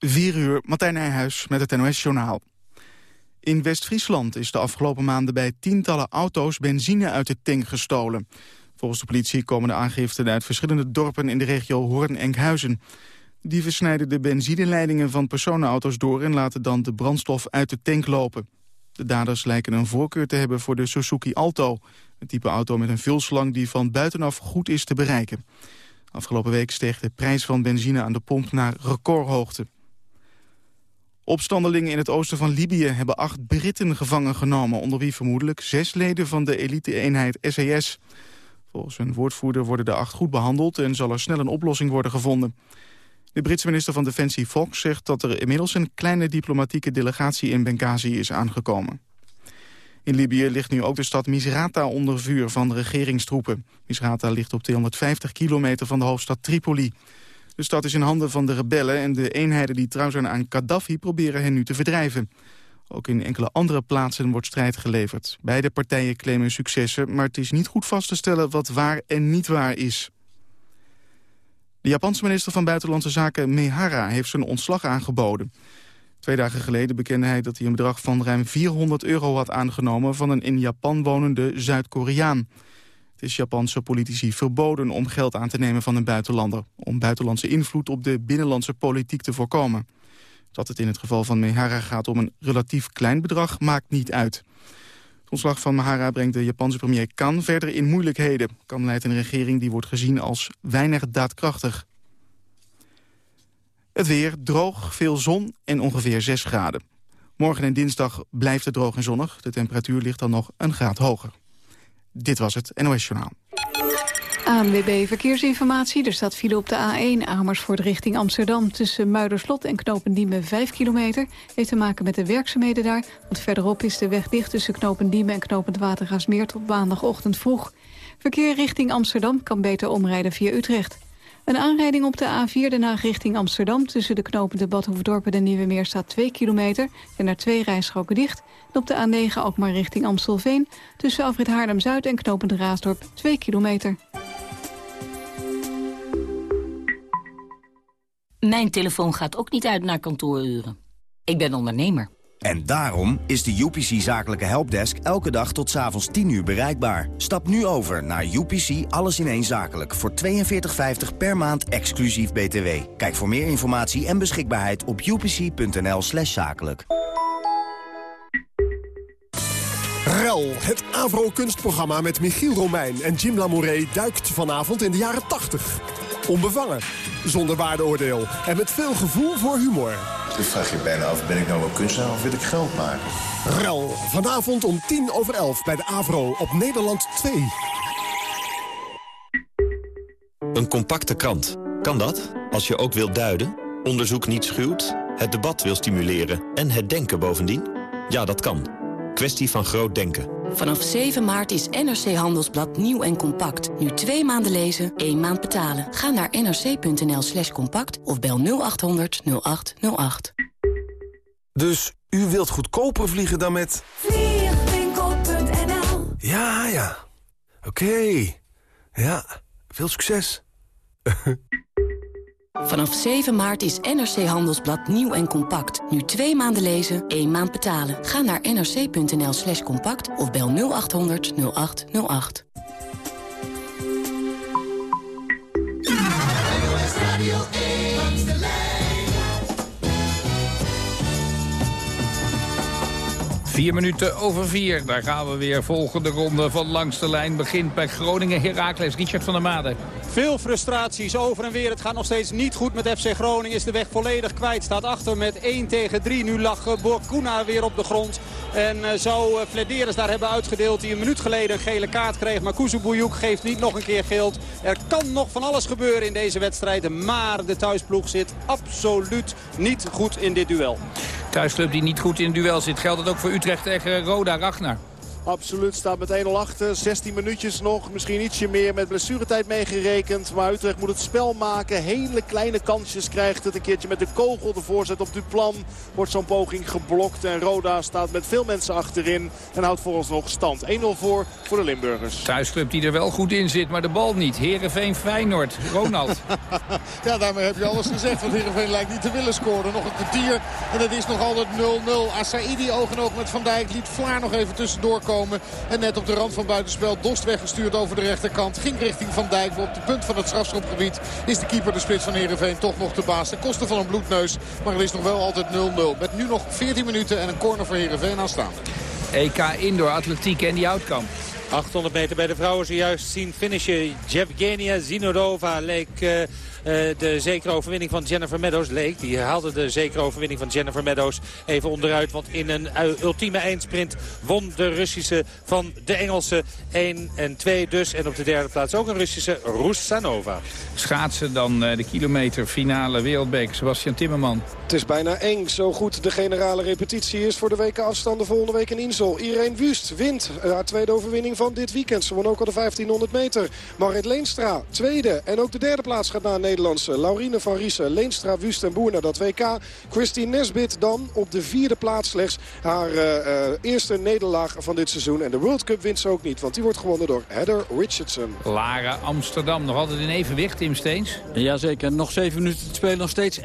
4 uur, Martijn Nijhuis met het NOS-journaal. In West-Friesland is de afgelopen maanden bij tientallen auto's benzine uit de tank gestolen. Volgens de politie komen de aangiften uit verschillende dorpen in de regio Hoorn-Enkhuizen. Die versnijden de benzineleidingen van personenauto's door en laten dan de brandstof uit de tank lopen. De daders lijken een voorkeur te hebben voor de Suzuki Alto. Een type auto met een vulslang die van buitenaf goed is te bereiken. Afgelopen week steeg de prijs van benzine aan de pomp naar recordhoogte. Opstandelingen in het oosten van Libië hebben acht Britten gevangen genomen... onder wie vermoedelijk zes leden van de elite-eenheid SES. Volgens hun woordvoerder worden de acht goed behandeld... en zal er snel een oplossing worden gevonden. De Britse minister van Defensie Fox zegt dat er inmiddels... een kleine diplomatieke delegatie in Benghazi is aangekomen. In Libië ligt nu ook de stad Misrata onder vuur van regeringstroepen. Misrata ligt op 250 kilometer van de hoofdstad Tripoli. De stad is in handen van de rebellen en de eenheden die trouw zijn aan Gaddafi proberen hen nu te verdrijven. Ook in enkele andere plaatsen wordt strijd geleverd. Beide partijen claimen successen, maar het is niet goed vast te stellen wat waar en niet waar is. De Japanse minister van Buitenlandse Zaken Mehara heeft zijn ontslag aangeboden. Twee dagen geleden bekende hij dat hij een bedrag van ruim 400 euro had aangenomen... van een in Japan wonende Zuid-Koreaan. Het is Japanse politici verboden om geld aan te nemen van een buitenlander... om buitenlandse invloed op de binnenlandse politiek te voorkomen. Dat het in het geval van Mehara gaat om een relatief klein bedrag maakt niet uit. Het ontslag van Mehara brengt de Japanse premier Kan verder in moeilijkheden. Kan leidt een regering die wordt gezien als weinig daadkrachtig. Het weer droog, veel zon en ongeveer 6 graden. Morgen en dinsdag blijft het droog en zonnig. De temperatuur ligt dan nog een graad hoger. Dit was het NOS Journaal. ANWB Verkeersinformatie. Er staat file op de A1 Amersfoort richting Amsterdam... tussen Muiderslot en Knopendiemen 5 kilometer. Heeft te maken met de werkzaamheden daar. Want verderop is de weg dicht tussen Knopendiemen en Knopend Watergaasmeer... tot maandagochtend vroeg. Verkeer richting Amsterdam kan beter omrijden via Utrecht. Een aanrijding op de A4 de Haag richting Amsterdam... tussen de knopende Badhoefdorp en de Nieuwe Meer staat 2 kilometer... en er twee rijstroken dicht. En op de A9 ook maar richting Amstelveen... tussen Afrit Haarlem-Zuid en knopende Raasdorp 2 kilometer. Mijn telefoon gaat ook niet uit naar kantooruren. Ik ben ondernemer. En daarom is de UPC Zakelijke Helpdesk elke dag tot s'avonds 10 uur bereikbaar. Stap nu over naar UPC Alles in één Zakelijk voor 42,50 per maand exclusief BTW. Kijk voor meer informatie en beschikbaarheid op upc.nl slash zakelijk. REL, het Avro-kunstprogramma met Michiel Romein en Jim Lamouret... duikt vanavond in de jaren 80. Onbevangen, zonder waardeoordeel en met veel gevoel voor humor. Je vraag je bijna af, ben ik nou wel kunstenaar of wil ik geld maken? REL, vanavond om tien over elf bij de AVRO op Nederland 2. Een compacte krant. Kan dat? Als je ook wilt duiden, onderzoek niet schuwt, het debat wil stimuleren en het denken bovendien? Ja, dat kan. Kwestie van groot denken. Vanaf 7 maart is NRC Handelsblad nieuw en compact. Nu twee maanden lezen, één maand betalen. Ga naar nrc.nl slash compact of bel 0800 0808. Dus u wilt goedkoper vliegen dan met... Vliegwinkel.nl Ja, ja. Oké. Ja, veel succes. Vanaf 7 maart is NRC Handelsblad nieuw en compact. Nu twee maanden lezen, één maand betalen. Ga naar nrc.nl slash compact of bel 0800 0808. Vier minuten over vier. Daar gaan we weer. Volgende ronde van langs de lijn begint bij Groningen. Heracles, Richard van der Made. Veel frustraties over en weer. Het gaat nog steeds niet goed met FC Groningen. Is de weg volledig kwijt. Staat achter met 1 tegen 3. Nu lag Borkuna weer op de grond. En uh, zou Flederis daar hebben uitgedeeld. Die een minuut geleden een gele kaart kreeg. Maar Kuzubujuk geeft niet nog een keer geld. Er kan nog van alles gebeuren in deze wedstrijd. Maar de thuisploeg zit absoluut niet goed in dit duel. Thuisclub die niet goed in het duel zit. Geldt het ook voor Utrecht tegen Roda Ragnar? Absoluut, staat met 1-0 achter. 16 minuutjes nog, misschien ietsje meer met blessuretijd meegerekend. Maar Utrecht moet het spel maken. Hele kleine kansjes krijgt het een keertje met de kogel. De voorzet op Duplan wordt zo'n poging geblokt. En Roda staat met veel mensen achterin en houdt nog stand. 1-0 voor voor de Limburgers. Thuisclub die er wel goed in zit, maar de bal niet. Herenveen Feyenoord. Ronald. ja, daarmee heb je alles gezegd. Want Herenveen lijkt niet te willen scoren. Nog een kwartier en het is nog altijd 0-0. Asaidi oog en oog met Van Dijk liet Vlaar nog even tussendoor komen. En net op de rand van buitenspel Dost weggestuurd over de rechterkant. Ging richting Van Dijk. Op de punt van het strafschopgebied is de keeper de spits van Herenveen toch nog de baas. Ten koste van een bloedneus. Maar er is nog wel altijd 0-0. Met nu nog 14 minuten en een corner voor Herenveen aanstaande. EK Indoor Atletiek en die Outcome. 800 meter bij de vrouwen zojuist zien finishen. Jevgenia Zinodova leek... Uh, de zekere overwinning van Jennifer Meadows leek. Die haalde de zekere overwinning van Jennifer Meadows even onderuit. Want in een ultieme eindsprint won de Russische van de Engelse 1 en 2 dus. En op de derde plaats ook een Russische Rusanova. Schaatsen dan de kilometer finale wereldbeker. Sebastian Timmerman. Het is bijna eng. Zo goed de generale repetitie is voor de weken afstanden volgende week in Insel. Irene Wust wint haar tweede overwinning van dit weekend. Ze won ook al de 1500 meter. Marit Leenstra, tweede. En ook de derde plaats gaat naar Nederlandse. Laurine van Riesen, Leenstra, Wust en Boer naar dat WK. Christine Nesbit dan op de vierde plaats slechts. Haar uh, eerste nederlaag van dit seizoen. En de World Cup wint ze ook niet, want die wordt gewonnen door Heather Richardson. Lara Amsterdam, nog altijd in evenwicht, Tim Steens? Jazeker, nog zeven minuten te spelen, nog steeds 1-1.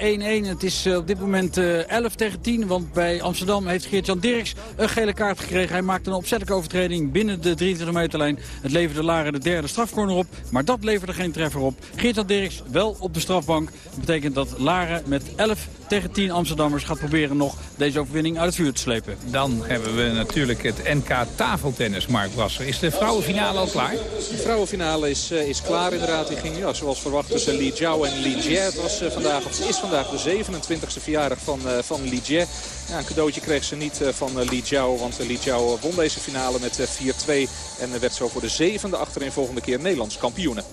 Het is uh, op dit moment uh, 11 tegen 10, want bij Amsterdam heeft Geert-Jan Dirks een gele kaart gekregen. Hij maakte een opzettelijke overtreding binnen de 23 meterlijn. Het leverde Lara de derde strafcorner op, maar dat leverde geen treffer op. Geert-Jan Dirks wel op de strafbank. Dat betekent dat Lara met 11 tegen 10 Amsterdammers gaat proberen nog deze overwinning uit het vuur te slepen. Dan hebben we natuurlijk het NK tafeltennis, Mark Brasser. Is de vrouwenfinale al klaar? De vrouwenfinale is, uh, is klaar inderdaad. Die ging ja, zoals verwacht tussen Li Jiao en Li Jie. Het was, uh, vandaag, of is vandaag de 27e verjaardag van, uh, van Li Jie. Ja, een cadeautje kreeg ze niet van Li Jiao. Want Li Jiao won deze finale met 4-2. En werd zo voor de zevende achterin volgende keer Nederlands kampioene.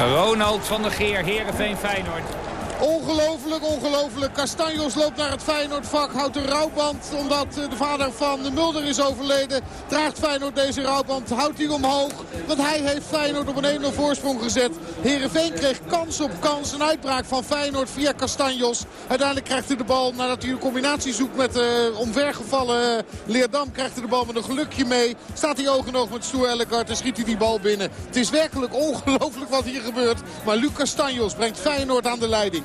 Ronald van der Geer, Heerenveen Feyenoord. Ongelooflijk, ongelooflijk. Castanjos loopt naar het Feyenoordvak. Houdt een rouwband omdat eh, de vader van Mulder is overleden. Draagt Feyenoord deze rouwband. Houdt hij omhoog. Want hij heeft Feyenoord op een 1-0 voorsprong gezet. Herenveen kreeg kans op kans. Een uitbraak van Feyenoord via Castanjos. Uiteindelijk krijgt hij de bal nadat hij een combinatie zoekt met uh, omvergevallen uh, Leerdam. Krijgt hij de bal met een gelukje mee. Staat hij oog in oog met Stoer Ellekart en schiet hij die bal binnen. Het is werkelijk ongelooflijk wat hier gebeurt. Maar Luc Castanjos brengt Feyenoord aan de leiding.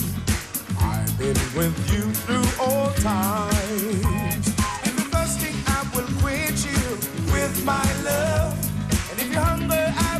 Been with you through all times. If you're thirsty, I will quench you with my love. And if you're hungry, I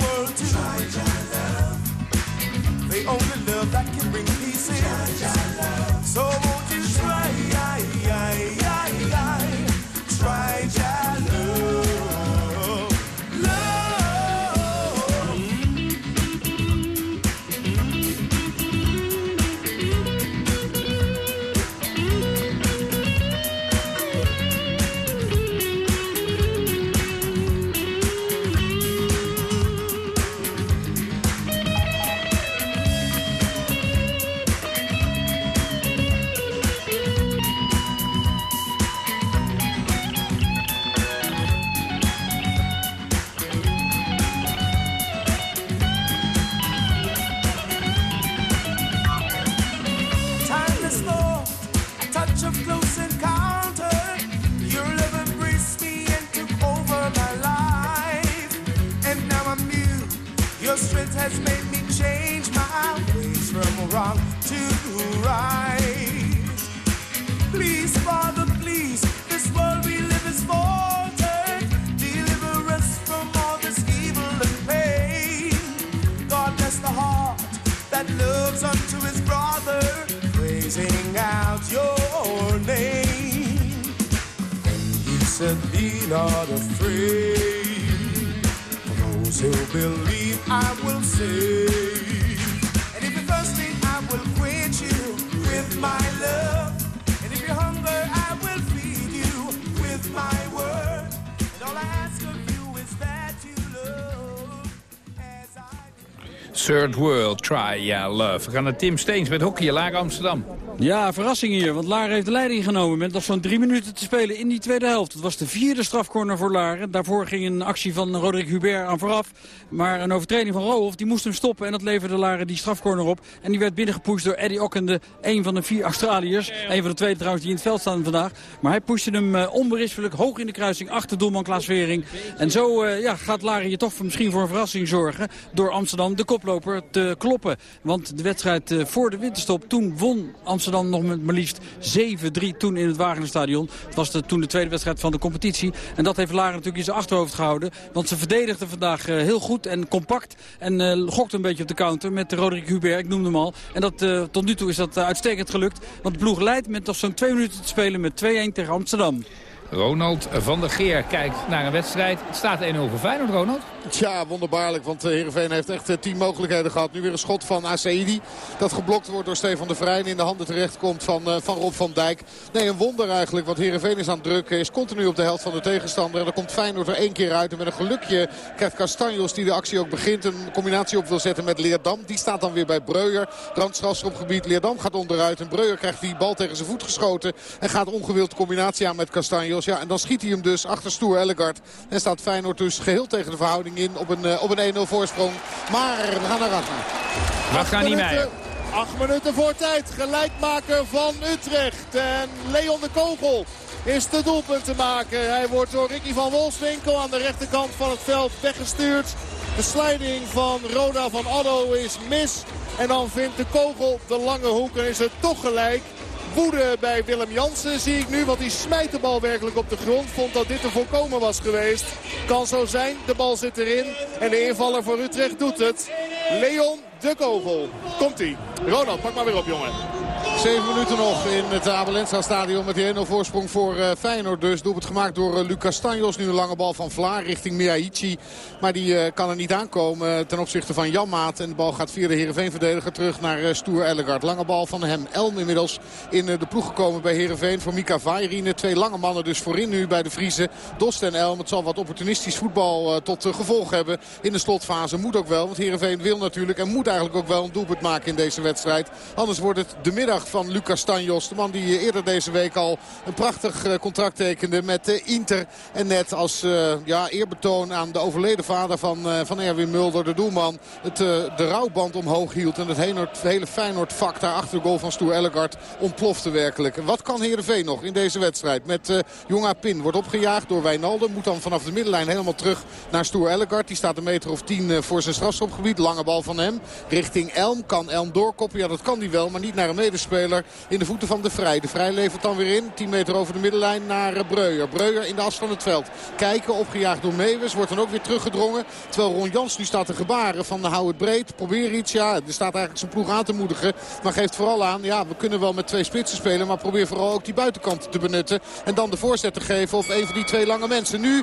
world to your love. The only love that can bring peace in. So won't you try Try Ya Love. We gaan naar Tim Steens met hockey, Laag Amsterdam. Ja, verrassing hier, want Laren heeft de leiding genomen met nog zo'n drie minuten te spelen in die tweede helft. Het was de vierde strafcorner voor Laren. Daarvoor ging een actie van Roderick Hubert aan vooraf. Maar een overtreding van Rolf, die moest hem stoppen en dat leverde Laren die strafcorner op. En die werd binnengepusht door Eddie Ockende, een van de vier Australiërs. Een van de twee trouwens die in het veld staan vandaag. Maar hij pushte hem uh, onberispelijk hoog in de kruising achter doelman Klaas Vering. En zo uh, ja, gaat Laren je toch misschien voor een verrassing zorgen door Amsterdam de koploper te kloppen. Want de wedstrijd uh, voor de winterstop, toen won Amsterdam nog met maar liefst 7-3 toen in het Wagenerstadion. Het was de, toen de tweede wedstrijd van de competitie. En dat heeft Laren natuurlijk in zijn achterhoofd gehouden. Want ze verdedigden vandaag uh, heel goed en compact. En uh, gokte een beetje op de counter met Roderick Hubert, ik noemde hem al. En dat, uh, tot nu toe is dat uitstekend gelukt. Want de ploeg leidt met nog zo'n twee minuten te spelen met 2-1 tegen Amsterdam. Ronald van der Geer kijkt naar een wedstrijd. Het staat 1-0 voor Feyenoord, Ronald. Tja, wonderbaarlijk, want Heerenveen heeft echt tien mogelijkheden gehad. Nu weer een schot van Asaidi. Dat geblokt wordt door Stefan de Vrij en in de handen terechtkomt van, uh, van Rob van Dijk. Nee, een wonder eigenlijk, want Heerenveen is aan het drukken. Is continu op de helft van de tegenstander. En dan komt Feyenoord er één keer uit. En met een gelukje krijgt Castanjos, die de actie ook begint, een combinatie op wil zetten met Leerdam. Die staat dan weer bij Breuer. Randstrafschopgebied. Leerdam gaat onderuit. En Breuer krijgt die bal tegen zijn voet geschoten. En gaat ongewild combinatie aan met Castanjos. Ja, en dan schiet hij hem dus achter Stoer Ellegard. En staat Feyenoord dus geheel tegen de verhouding in op een, uh, op een 1-0 voorsprong. Maar we gaan naar Ragnar. Gaan niet mee? Acht minuten voor tijd. Gelijkmaker van Utrecht. En Leon de Kogel is de doelpunt te maken. Hij wordt door Ricky van Wolfswinkel aan de rechterkant van het veld weggestuurd. De slijding van Roda van Addo is mis. En dan vindt de Kogel de lange hoek en is het toch gelijk. Woede bij Willem Jansen zie ik nu. Want die smijt de bal werkelijk op de grond. Vond dat dit te voorkomen was geweest. Kan zo zijn. De bal zit erin. En de invaller voor Utrecht doet het. Leon de Kogel. Komt-ie. Ronald, pak maar weer op jongen. Zeven minuten nog in het Abelensa stadion met die 1-0 voorsprong voor uh, Feyenoord dus. Doelpunt gemaakt door uh, Lucas Stanjos. Nu een lange bal van Vlaar richting Miaichi. Maar die uh, kan er niet aankomen ten opzichte van Janmaat. En de bal gaat via de Heerenveen-verdediger terug naar Stoer Ellegard. Lange bal van hem. Elm inmiddels in de ploeg gekomen bij Heerenveen voor Mika Vairine. Twee lange mannen dus voorin nu bij de Vriezen. Dost en Elm. Het zal wat opportunistisch voetbal tot gevolg hebben in de slotfase. Moet ook wel, want Heerenveen wil natuurlijk en moet eigenlijk ook wel een doelpunt maken in deze wedstrijd. Anders wordt het de middag van Lucas Stanjos. De man die eerder deze week al een prachtig contract tekende met Inter. En net als ja, eerbetoon aan de overleden vader van, van Erwin Mulder, de doelman, het, de rouwband omhoog hield. En het hele, Feyenoord vak daar achter de goal van Stoer Ellegard ontplofte werkelijk. Wat kan Heerenveen nog in deze wedstrijd? Met uh, Jonga Pin wordt opgejaagd door Wijnaldum. Moet dan vanaf de middenlijn helemaal terug naar Stoer Ellegard. Die staat een meter of tien voor zijn strafschopgebied. Lange bal van hem. Richting Elm. Kan Elm doorkoppen? Ja, dat kan hij wel. Maar niet naar een medespeler in de voeten van de Vrij. De Vrij levert dan weer in. 10 meter over de middenlijn naar uh, Breuer. Breuer in de as van het veld. Kijken, opgejaagd door Meeuwis. Wordt dan ook weer teruggedrongen. Terwijl Ron Jans nu staat te gebaren van hou het breed. Probeer iets. Ja, er staat eigenlijk zijn ploeg aan te moedigen. Maar geeft vooral aan, ja, we kunnen wel met twee spitsen spelen. Maar probeer vooral ook die buitenkant te benutten. En dan de voorzet te geven op een van die twee lange mensen. Nu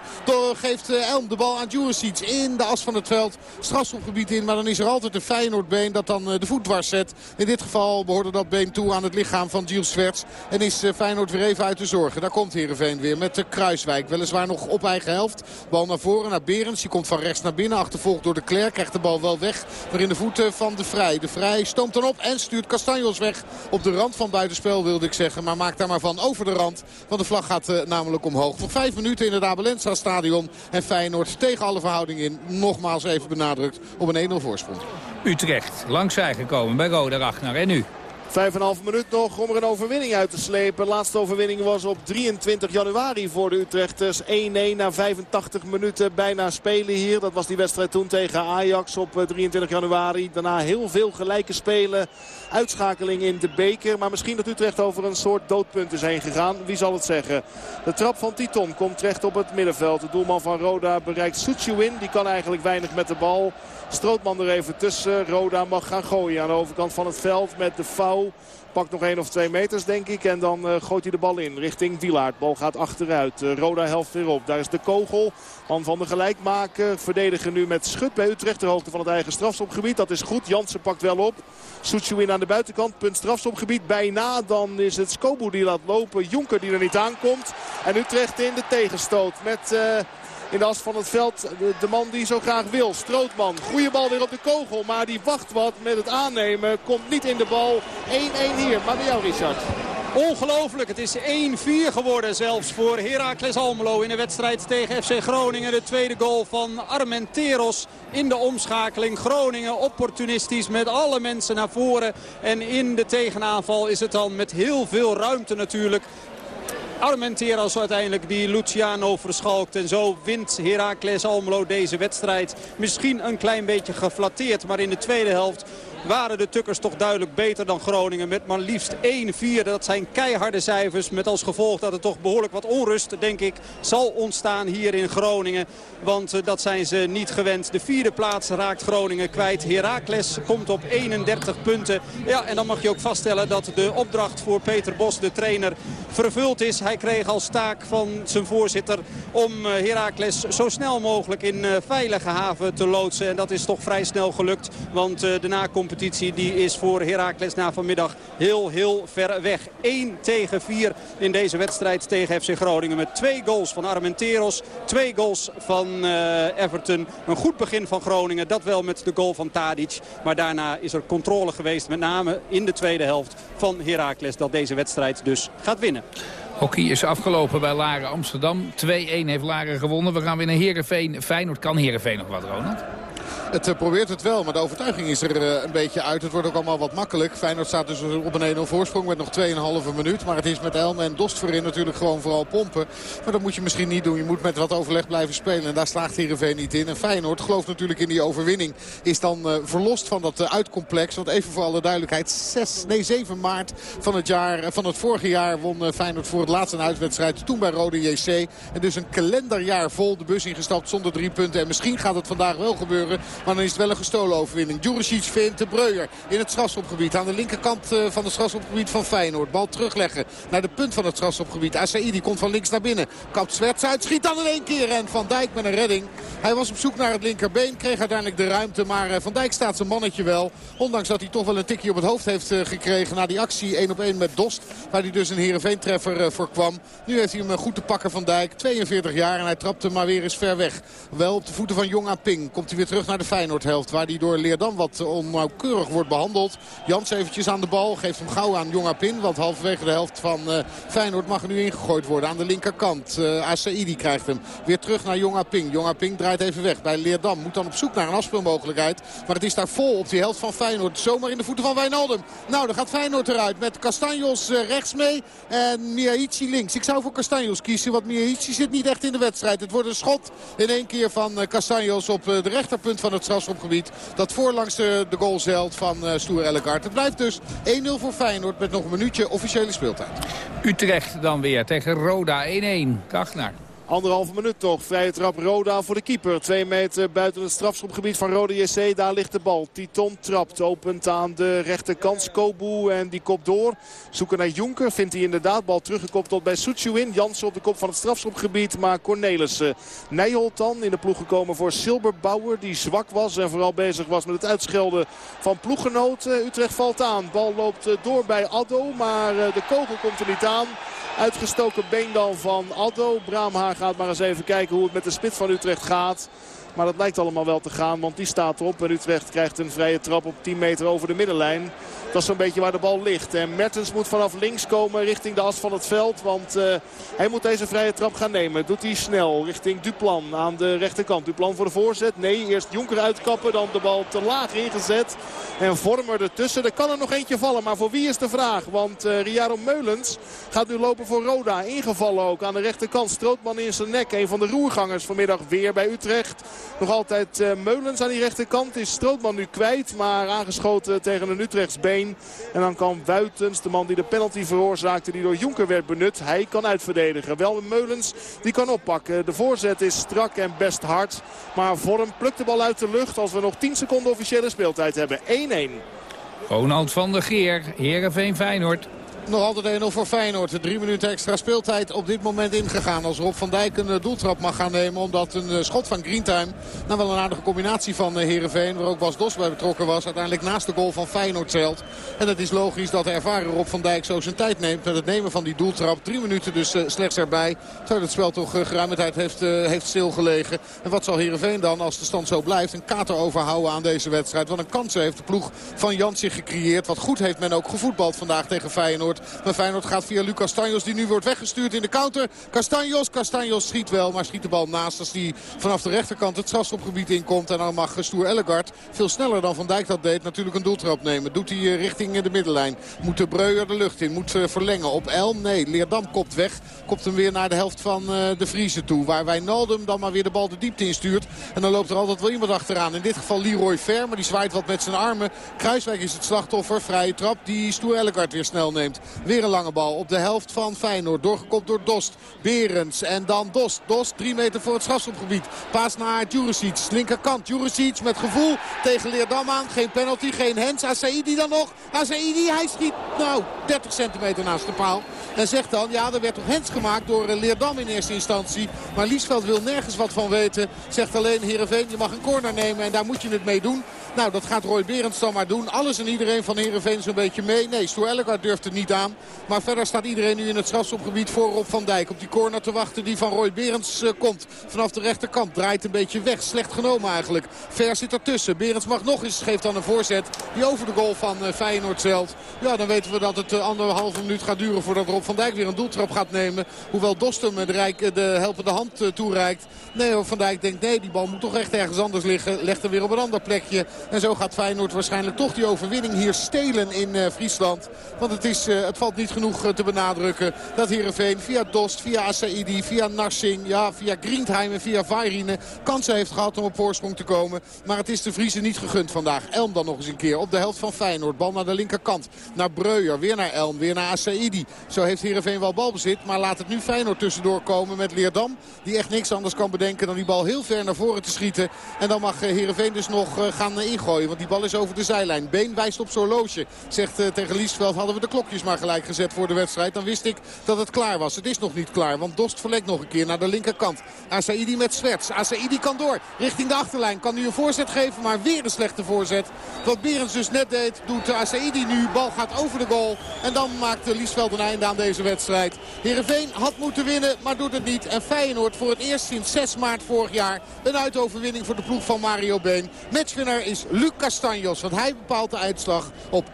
geeft Elm de bal aan Juricic in de as van het veld. Strafschopgebied in, maar dan is er altijd een Feyenoordbeen dat dan de voet dwars zet. In dit geval behoorde dat been toe aan het lichaam van Gilles Swerts. En is Feyenoord weer even uit de zorgen. Daar komt Heerenveen weer met de Kruiswijk. Weliswaar nog op eigen helft. Bal naar voren naar Berends. Die komt van rechts naar binnen. Achtervolgd door de Klerk. Krijgt de bal wel weg. Maar in de voeten van de Vrij. De Vrij stoomt dan op en stuurt Castanjos weg. Op de rand van buitenspel wilde ik zeggen. Maar maakt daar maar van over de rand. Want de vlag gaat namelijk omhoog. Nog vijf minuten in het Abelensa stadion. En Feyenoord tegen alle verhoudingen in. Nogmaals even benadrukt op een 1-0 voorsprong. Utrecht, langzij gekomen bij Roda Ragnar. En nu? Vijf en een half minuut nog om er een overwinning uit te slepen. De laatste overwinning was op 23 januari voor de Utrechters. 1-1 na 85 minuten bijna spelen hier. Dat was die wedstrijd toen tegen Ajax op 23 eh, januari. Daarna heel veel gelijke spelen. Uitschakeling in de beker. Maar misschien dat Utrecht over een soort doodpunt is heen gegaan. Wie zal het zeggen? De trap van Titon komt terecht op het middenveld. De doelman van Roda bereikt Suchuin. Die kan eigenlijk weinig met de bal. Strootman er even tussen. Roda mag gaan gooien aan de overkant van het veld met de foul. Pakt nog één of twee meters denk ik. En dan uh, gooit hij de bal in richting Wilaard. Bal gaat achteruit. Uh, Roda helft weer op. Daar is de kogel. Man van de gelijkmaker. Verdedigen nu met schut bij Utrecht. Ter hoogte van het eigen strafschopgebied. Dat is goed. Jansen pakt wel op. Soetjewin de buitenkant. Punt strafschopgebied. Bijna. Dan is het Skobu die laat lopen. Jonker die er niet aankomt. En Utrecht in de tegenstoot. Met... Uh, in de as van het veld. De, man die zo graag wil. Strootman. Goede bal weer op de kogel. Maar die wacht wat met het aannemen. Komt niet in de bal. 1-1 hier. Maar bij jou Richard. Ongelooflijk. Het is 1-4 geworden zelfs voor Heracles Almelo in de wedstrijd tegen FC Groningen. De tweede goal van Armenteros in de omschakeling. Groningen opportunistisch met alle mensen naar voren. En in de tegenaanval is het dan met heel veel ruimte natuurlijk Armenteros uiteindelijk die Luciano verschalkt. En zo wint Heracles Almelo deze wedstrijd. Misschien een klein beetje geflatteerd. Maar in de tweede helft waren de Tukkers toch duidelijk beter dan Groningen. Met maar liefst 1-4. Dat zijn keiharde cijfers. Met als gevolg dat er toch behoorlijk wat onrust, denk ik, zal ontstaan hier in Groningen. Want uh, dat zijn ze niet gewend. De vierde plaats raakt Groningen kwijt. Heracles komt op 31 punten. Ja, en dan mag je ook vaststellen dat de opdracht voor Peter Bos, de trainer, vervuld is. Hij kreeg als taak van zijn voorzitter om uh, Heracles zo snel mogelijk in uh, veilige haven te loodsen. En dat is toch vrij snel gelukt. Want de nakomt competitie die is voor Heracles na vanmiddag heel, heel ver weg. 1 tegen 4 in deze wedstrijd tegen FC Groningen. Met twee goals van Armenteros, twee goals van uh, Everton. Een goed begin van Groningen, dat wel met de goal van Tadic. Maar daarna is er controle geweest, met name in de tweede helft van Heracles. Dat deze wedstrijd dus gaat winnen. Hockey is afgelopen bij Laren Amsterdam. 2-1 heeft Laren gewonnen. We gaan weer naar Heerenveen. Feyenoord kan Heerenveen nog wat, Ronald? Het uh, probeert het wel, maar de overtuiging is er uh, een beetje uit. Het wordt ook allemaal wat makkelijk. Feyenoord staat dus op een 1-0 voorsprong met nog 2,5 minuut. Maar het is met Elm en Dost voorin natuurlijk gewoon vooral pompen. Maar dat moet je misschien niet doen. Je moet met wat overleg blijven spelen. En daar slaagt Heerenveen niet in. En Feyenoord gelooft natuurlijk in die overwinning. Is dan uh, verlost van dat uitcomplex. Want even voor alle duidelijkheid. 6, nee, 7 maart van het, jaar, van het vorige jaar won Feyenoord voor het laatst een uitwedstrijd. Toen bij Rode JC. En dus een kalenderjaar vol de bus ingestapt zonder drie punten. En misschien gaat het vandaag wel gebeuren. Maar dan is het wel een gestolen overwinning. Djuricic vindt de Breuer in het strafschopgebied. Aan de linkerkant van het strafschopgebied van Feyenoord. Bal terugleggen naar de punt van het strafschopgebied. Asaidi komt van links naar binnen. Kapt Zwerts uit. Schiet dan in één keer. En Van Dijk met een redding. Hij was op zoek naar het linkerbeen. Kreeg uiteindelijk de ruimte. Maar Van Dijk staat zijn mannetje wel. Ondanks dat hij toch wel een tikje op het hoofd heeft gekregen. Na die actie 1 op 1 met Dost. Waar hij dus een Heerenveen-treffer voor kwam. Nu heeft hij hem goed te pakken Van Dijk. 42 jaar. En hij trapt hem maar weer eens ver weg. Wel op de voeten van Jong Ping. Komt hij weer terug naar de Feyenoord-helft. Waar hij door Leerdam wat onnauwkeurig wordt behandeld. Jans eventjes aan de bal. Geeft hem gauw aan Jong Pin. Want halverwege de helft van uh, Feyenoord mag er nu ingegooid worden. Aan de linkerkant. Uh, Asaidi krijgt hem weer terug naar Jong Ping. Jong Ping draait even weg bij Leerdam. Moet dan op zoek naar een afspeelmogelijkheid. Maar het is daar vol op die helft van Feyenoord. Zomaar in de voeten van Wijnaldum. Nou, dan gaat Feyenoord eruit. Met Castanjos uh, rechts mee. En Miaici links. Ik zou voor Castanjos kiezen. Want Miaici zit niet echt in de wedstrijd. Het wordt een schot in één keer van Castanjos op de rechterpunt van het strafschopgebied. Dat voorlangs de, de goal zeilt van uh, Stoer. Het blijft dus 1-0 voor Feyenoord met nog een minuutje officiële speeltijd. Utrecht dan weer tegen Roda 1-1. Kachnaar. Anderhalve minuut toch. Vrije trap Roda voor de keeper. Twee meter buiten het strafschopgebied van Roda JC. Daar ligt de bal. Titon trapt. Opent aan de rechterkant. Kobu en die kop door. Zoeken naar Jonker. Vindt hij inderdaad. Bal teruggekoppeld bij Suchuin. Jansen op de kop van het strafschopgebied. Maar Cornelissen. Nijholt dan in de ploeg gekomen voor Silberbauer. Die zwak was en vooral bezig was met het uitschelden van ploeggenoten. Utrecht valt aan. Bal loopt door bij Addo. Maar de kogel komt er niet aan. Uitgestoken been dan van Addo. Braamhagen gaat maar eens even kijken hoe het met de spits van Utrecht gaat. Maar dat lijkt allemaal wel te gaan, want die staat erop. En Utrecht krijgt een vrije trap op 10 meter over de middenlijn. Dat is zo'n beetje waar de bal ligt. En Mertens moet vanaf links komen richting de as van het veld. Want uh, hij moet deze vrije trap gaan nemen. Doet hij snel richting Duplan aan de rechterkant. Duplan voor de voorzet. Nee, eerst Jonker uitkappen. Dan de bal te laag ingezet. En Vormer ertussen. Er kan er nog eentje vallen. Maar voor wie is de vraag? Want uh, Meulens gaat nu lopen voor Roda. Ingevallen ook aan de rechterkant. Strootman in zijn nek. Een van de roergangers vanmiddag weer bij Utrecht. Nog altijd uh, Meulens aan die rechterkant. Is Strootman nu kwijt. Maar aangeschoten tegen een Utrechts been. En dan kan Wuitens, de man die de penalty veroorzaakte, die door Jonker werd benut. Hij kan uitverdedigen. Wel Meulens, die kan oppakken. De voorzet is strak en best hard. Maar Vorm plukt de bal uit de lucht als we nog 10 seconden officiële speeltijd hebben. 1-1. Ronald van der Geer, Heerenveen Feyenoord. Nog altijd 1-0 voor Feyenoord. Drie minuten extra speeltijd op dit moment ingegaan. Als Rob van Dijk een doeltrap mag gaan nemen. Omdat een schot van Greentime. Nou wel een aardige combinatie van Herenveen. Waar ook Bas Dos bij betrokken was. Uiteindelijk naast de goal van Feyenoord zelt. En het is logisch dat de ervaren Rob van Dijk zo zijn tijd neemt. Met het nemen van die doeltrap. Drie minuten dus slechts erbij. Terwijl het spel toch geruime tijd heeft, heeft stilgelegen. En wat zal Herenveen dan als de stand zo blijft. Een kater overhouden aan deze wedstrijd. Wat een kans heeft de ploeg van Jan zich gecreëerd. Wat goed heeft men ook gevoetbald vandaag tegen Feyenoord. Maar Feyenoord gaat via Lucas Castanjos die nu wordt weggestuurd in de counter. Castanjos, Castanjos schiet wel, maar schiet de bal naast als die vanaf de rechterkant het strafschopgebied inkomt. En dan mag Stoer Ellegard veel sneller dan Van Dijk dat deed natuurlijk een doeltrap nemen. Doet hij richting de middenlijn. Moet de Breuer de lucht in, moet verlengen op Elm. Nee, Leerdam kopt weg. Kopt hem weer naar de helft van de Vriezen toe. Waar Wijnaldum dan maar weer de bal de diepte instuurt. En dan loopt er altijd wel iemand achteraan. In dit geval Leroy Ver, maar die zwaait wat met zijn armen. Kruiswijk is het slachtoffer. Vrije trap die Stoer Ellegard weer snel neemt. Weer een lange bal op de helft van Feyenoord. Doorgekopt door Dost. Berends en dan Dost. Dost drie meter voor het strafschopgebied. Paas naar Juricic. Linkerkant. Juricic met gevoel tegen Leerdam aan. Geen penalty, geen hens. Asaidi dan nog. Asaidi, hij schiet nou 30 centimeter naast de paal. En zegt dan, ja, er werd toch hens gemaakt door Leerdam in eerste instantie. Maar Liesveld wil nergens wat van weten. Zegt alleen, Heerenveen, je mag een corner nemen en daar moet je het mee doen. Nou, dat gaat Roy Berends dan maar doen. Alles en iedereen van Heerenveen zo'n beetje mee. Nee, Stoer Ellegard durft het niet aan. Maar verder staat iedereen nu in het strafschopgebied voor Rob van Dijk. Op die corner te wachten die van Roy Berends uh, komt. Vanaf de rechterkant. Draait een beetje weg. Slecht genomen eigenlijk. Ver zit ertussen. Berends mag nog eens. Geeft dan een voorzet. Die over de goal van uh, Feyenoord zelt. Ja, dan weten we dat het uh, anderhalve minuut gaat duren voordat Rob van Dijk weer een doeltrap gaat nemen. Hoewel Dostum de, rijk, de helpende hand toereikt. Nee, Van Dijk denkt nee, die bal moet toch echt ergens anders liggen. Legt hem weer op een ander plekje. En zo gaat Feyenoord waarschijnlijk toch die overwinning hier stelen in Friesland. Want het, is, het valt niet genoeg te benadrukken dat Heerenveen via Dost, via Asaidi, via Narsing, ja, via Griendheim en via Vairine kansen heeft gehad om op voorsprong te komen. Maar het is de Vriezen niet gegund vandaag. Elm dan nog eens een keer op de helft van Feyenoord. Bal naar de linkerkant. Naar Breuer. Weer naar Elm. Weer naar Asaidi. Zo heeft Heerenveen wel balbezit. Maar laat het nu Feyenoord tussendoor komen met Leerdam. Die echt niks anders kan bedenken dan die bal heel ver naar voren te schieten. En dan mag Heerenveen dus nog gaan ingooien. Want die bal is over de zijlijn. Been wijst op zo'n horloge. Zegt tegen Liesveld hadden we de klokjes maar gelijk gezet voor de wedstrijd. Dan wist ik dat het klaar was. Het is nog niet klaar. Want Dost verlekt nog een keer naar de linkerkant. Asaidi met Swerts. Asaidi kan door. Richting de achterlijn. Kan nu een voorzet geven. Maar weer een slechte voorzet. Wat Berends dus net deed. Doet Asaidi nu. Bal gaat over de goal. En dan maakt Liesveld een einde aan deze wedstrijd. Heerenveen had moeten winnen. Maar doet het niet. En Feyenoord voor het eerst sinds 6 maart vorig jaar. Een uitoverwinning voor de ploeg van Mario Been. Matchwinner is Luc Castanjos. Want hij bepaalt de uitslag op 1-0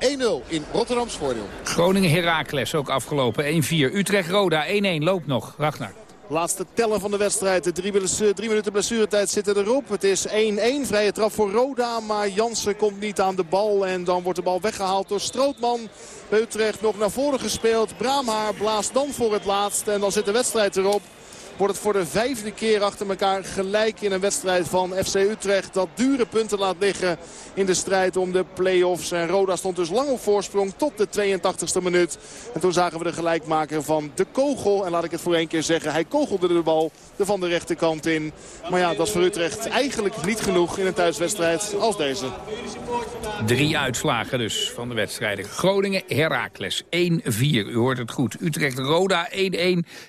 in Rotterdams voordeel. Groningen-Heracles ook afgelopen 1-4. Utrecht-Roda 1-1 loopt nog. Ragnar. Laatste tellen van de wedstrijd. De drie, drie minuten blessuretijd zitten erop. Het is 1-1. Vrije trap voor Roda. Maar Jansen komt niet aan de bal. En dan wordt de bal weggehaald door Strootman. Bij Utrecht nog naar voren gespeeld. Braamhaar blaast dan voor het laatst. En dan zit de wedstrijd erop wordt het voor de vijfde keer achter elkaar gelijk in een wedstrijd van FC Utrecht. Dat dure punten laat liggen in de strijd om de play-offs. En Roda stond dus lang op voorsprong tot de 82e minuut. En toen zagen we de gelijkmaker van de kogel. En laat ik het voor één keer zeggen, hij kogelde de bal er van de rechterkant in. Maar ja, dat is voor Utrecht eigenlijk niet genoeg in een thuiswedstrijd als deze. Drie uitslagen dus van de wedstrijden. Groningen, Heracles 1-4. U hoort het goed. Utrecht, Roda 1-1.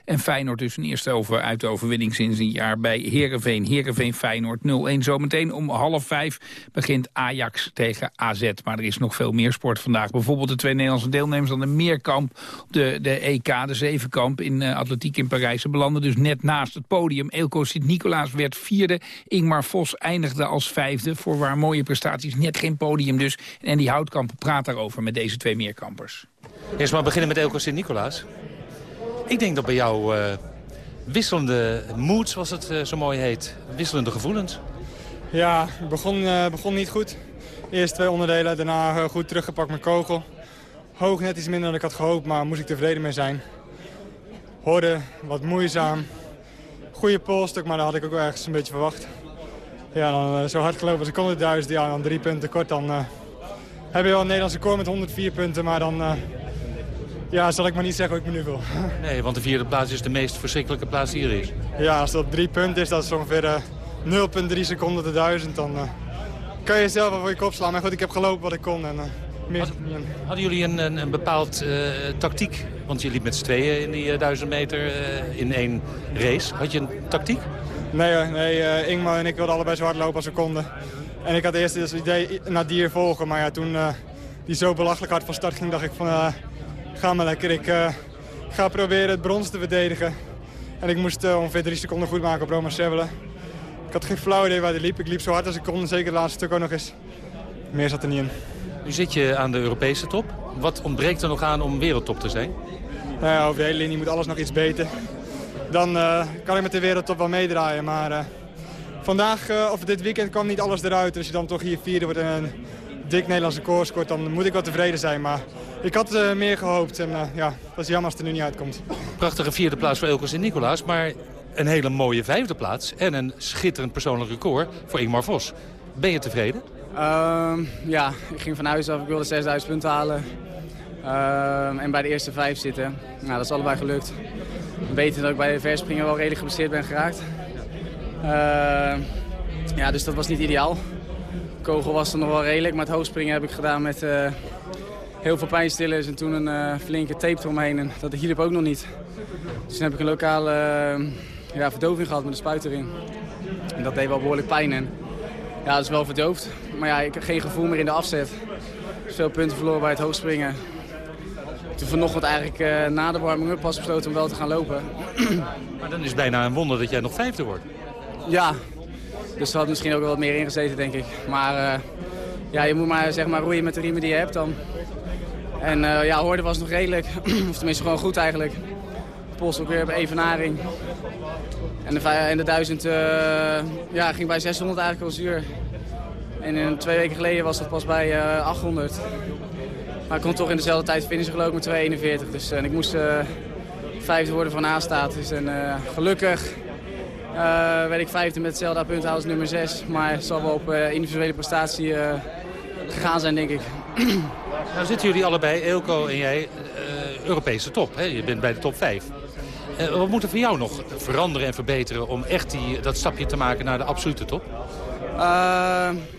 En Feyenoord dus een eerste over uit de overwinning sinds een jaar bij Heerenveen. Heerenveen Feyenoord 0-1. Zometeen om half vijf begint Ajax tegen AZ. Maar er is nog veel meer sport vandaag. Bijvoorbeeld de twee Nederlandse deelnemers aan de Meerkamp. De, de EK, de Zevenkamp in uh, atletiek in Parijs. Ze belanden dus net naast het podium. Eelco Sint-Nicolaas werd vierde. Ingmar Vos eindigde als vijfde. Voor waar mooie prestaties net geen podium dus. En die Houtkamp praat daarover met deze twee Meerkampers. Eerst maar beginnen met Eelco Sint-Nicolaas. Ik denk dat bij jou uh, wisselende moods, zoals het uh, zo mooi heet, wisselende gevoelens. Ja, het begon, uh, begon niet goed. Eerst twee onderdelen, daarna goed teruggepakt met kogel. Hoog net iets minder dan ik had gehoopt, maar moest ik tevreden mee zijn. Hoorde wat moeizaam. Goede polstuk, maar dat had ik ook ergens een beetje verwacht. Ja, dan zo hard gelopen als ik kon duizend, ja, dan drie punten kort. Dan heb je wel een Nederlandse koor met 104 punten, maar dan ja, zal ik maar niet zeggen hoe ik me nu wil. Nee, want de vierde plaats is de meest verschrikkelijke plaats die er is. Ja, als dat drie punten is, dat is ongeveer uh, 0,3 seconden de duizend. Dan uh, kan je zelf wel voor je kop slaan. Maar goed, ik heb gelopen wat ik kon. En, uh, meer Had, hadden jullie een, een, een bepaald tactiek? Want je liep met z'n tweeën in die duizend meter in één race. Had je een tactiek? Nee, nee Ingmar en ik wilden allebei zo hard lopen als we konden. En ik had eerst het idee naar dier volgen. Maar ja, toen die zo belachelijk hard van start ging, dacht ik van ga maar lekker. Ik uh, ga proberen het brons te verdedigen. En ik moest uh, ongeveer drie seconden goed maken op Roma Sevelen. Ik had geen flauw idee waar hij liep. Ik liep zo hard als ik kon. Zeker het laatste stuk ook nog eens. Meer zat er niet in. Nu zit je aan de Europese top. Wat ontbreekt er nog aan om wereldtop te zijn? Nou ja, over de hele linie moet alles nog iets beter. Dan uh, kan ik met de wereldtop wel meedraaien. Maar vandaag, of dit weekend, kwam niet alles eruit. Dus als je dan toch hier vierde wordt en dik Nederlandse koers scoort... dan moet ik wel tevreden zijn. Maar ik had uh, meer gehoopt en uh, ja, dat is jammer als het er nu niet uitkomt. Prachtige vierde plaats voor Elkes en Nicolaas, maar een hele mooie vijfde plaats... en een schitterend persoonlijk record voor Ingmar Vos. Ben je tevreden? Uh, ja, ik ging van huis af, ik wilde 6000 punten halen. Uh, en bij de eerste vijf zitten. Nou, dat is allebei gelukt. Beter dat ik bij de verspringen wel redelijk geblesseerd ben geraakt. Ehm, ja, dus dat was niet ideaal. Kogel was er nog wel redelijk, maar het hoogspringen heb ik gedaan met eh, heel veel pijnstillers en toen een uh, flinke tape eromheen. En dat hielp ook nog niet. Dus toen heb ik een lokale uh, ja, verdoving gehad met een spuit erin. En dat deed wel behoorlijk pijn. En ja, dat is wel verdoofd. Maar ja, ik heb geen gevoel meer in de afzet. Dus veel punten verloren bij het hoogspringen. Toen vanochtend eigenlijk uh, na de warming-up pas besloten om wel te gaan lopen. Maar dan is het bijna een wonder dat jij nog vijfde wordt. Ja, dus er had misschien ook wel wat meer ingezeten, denk ik. Maar ja, je moet maar, zeg maar roeien met de riemen die je hebt. Dan en uh, ja, Hoorde was nog redelijk. of tenminste gewoon goed eigenlijk. Pols ook weer bij evenaring. En de, en de 1000 uh, ja, ging bij 600 eigenlijk al zuur. En twee weken geleden was dat pas bij uh, 800. Maar ik kon toch in dezelfde tijd finishen geloof ik met 2,41. Dus en ik moest vijfde worden van A-status. En gelukkig werd ik vijfde met punt als nummer 6. Maar het zal wel op individuele prestatie gegaan zijn denk ik. Nou zitten jullie allebei, Eelco en jij, uh, Europese top. Hè? Je bent bij de top 5. Uh, wat moet er voor jou nog veranderen en verbeteren om echt die, dat stapje te maken naar de absolute top? Uh,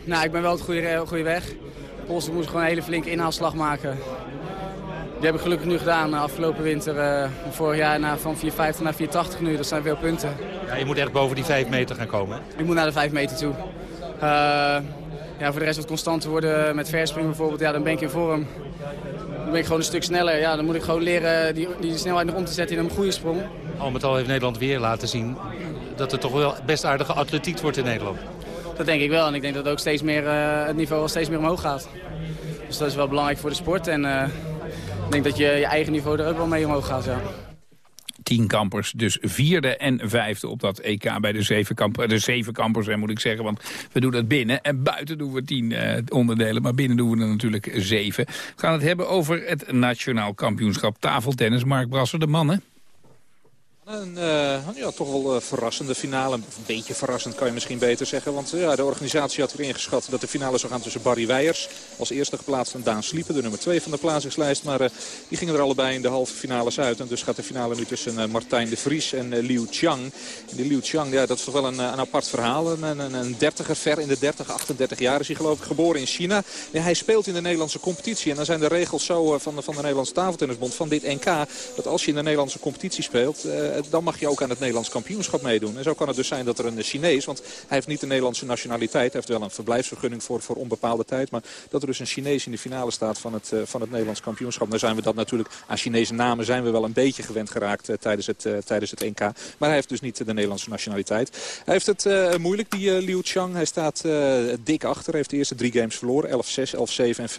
nou, ik ben wel op de goede, goede weg. Polsen moest gewoon een hele flinke inhaalslag maken. Die heb ik gelukkig nu gedaan afgelopen winter. vorig jaar naar, van 4,50 naar 4,80 nu. Dat zijn veel punten. Ja, je moet echt boven die 5 meter gaan komen. Ik moet naar de 5 meter toe. Ja, voor de rest wat constanter worden met verspringen bijvoorbeeld, ja, dan ben ik in vorm. Dan ben ik gewoon een stuk sneller. Ja, dan moet ik gewoon leren die, die snelheid nog om te zetten in een goede sprong. Al met al heeft Nederland weer laten zien dat er toch wel best aardige atletiek wordt in Nederland. Dat denk ik wel. En ik denk dat ook steeds meer, uh, het niveau wel steeds meer omhoog gaat. Dus dat is wel belangrijk voor de sport. En uh, ik denk dat je je eigen niveau er ook wel mee omhoog gaat, ja tien kampers. Dus vierde en vijfde op dat EK bij de zeven, kamp de zeven kampers, moet ik zeggen. Want we doen dat binnen en buiten doen we tien uh, onderdelen. Maar binnen doen we er natuurlijk zeven. We gaan het hebben over het nationaal kampioenschap tafeltennis. Mark Brasser, de mannen. Een uh, ja, toch wel uh, verrassende finale. Een beetje verrassend kan je misschien beter zeggen. Want uh, ja, de organisatie had erin geschat dat de finale zou gaan tussen Barry Weijers. Als eerste geplaatst en Daan Sliepen, de nummer 2 van de plaatsingslijst. Maar die gingen er allebei in de halve finales uit. En dus gaat de finale nu tussen Martijn de Vries en Liu Qiang. En die Liu Qiang, ja, dat is toch wel een, een apart verhaal. Een, een, dertiger, ver in de 30, 38 jaar is hij geloof ik geboren in China. Hij speelt in de Nederlandse competitie. En dan zijn de regels zo van, van de Nederlandse tafeltennisbond van dit NK. Dat als je in de Nederlandse competitie speelt dan mag je ook aan het Nederlands kampioenschap meedoen. En zo kan het dus zijn dat er een Chinees, want hij heeft niet de Nederlandse nationaliteit. Hij heeft wel een verblijfsvergunning voor, voor onbepaalde tijd. Maar dat er dus een Chinees in de finale staat van het, van het Nederlands kampioenschap. Dan zijn we dat natuurlijk, aan Chinese namen zijn we wel een beetje gewend geraakt tijdens, het, tijdens het NK. Maar hij heeft dus niet de Nederlandse nationaliteit. Hij heeft het moeilijk, die Liu Chang. Hij staat dik achter. Heeft de eerste drie games verloren. 11-6, 11-7 en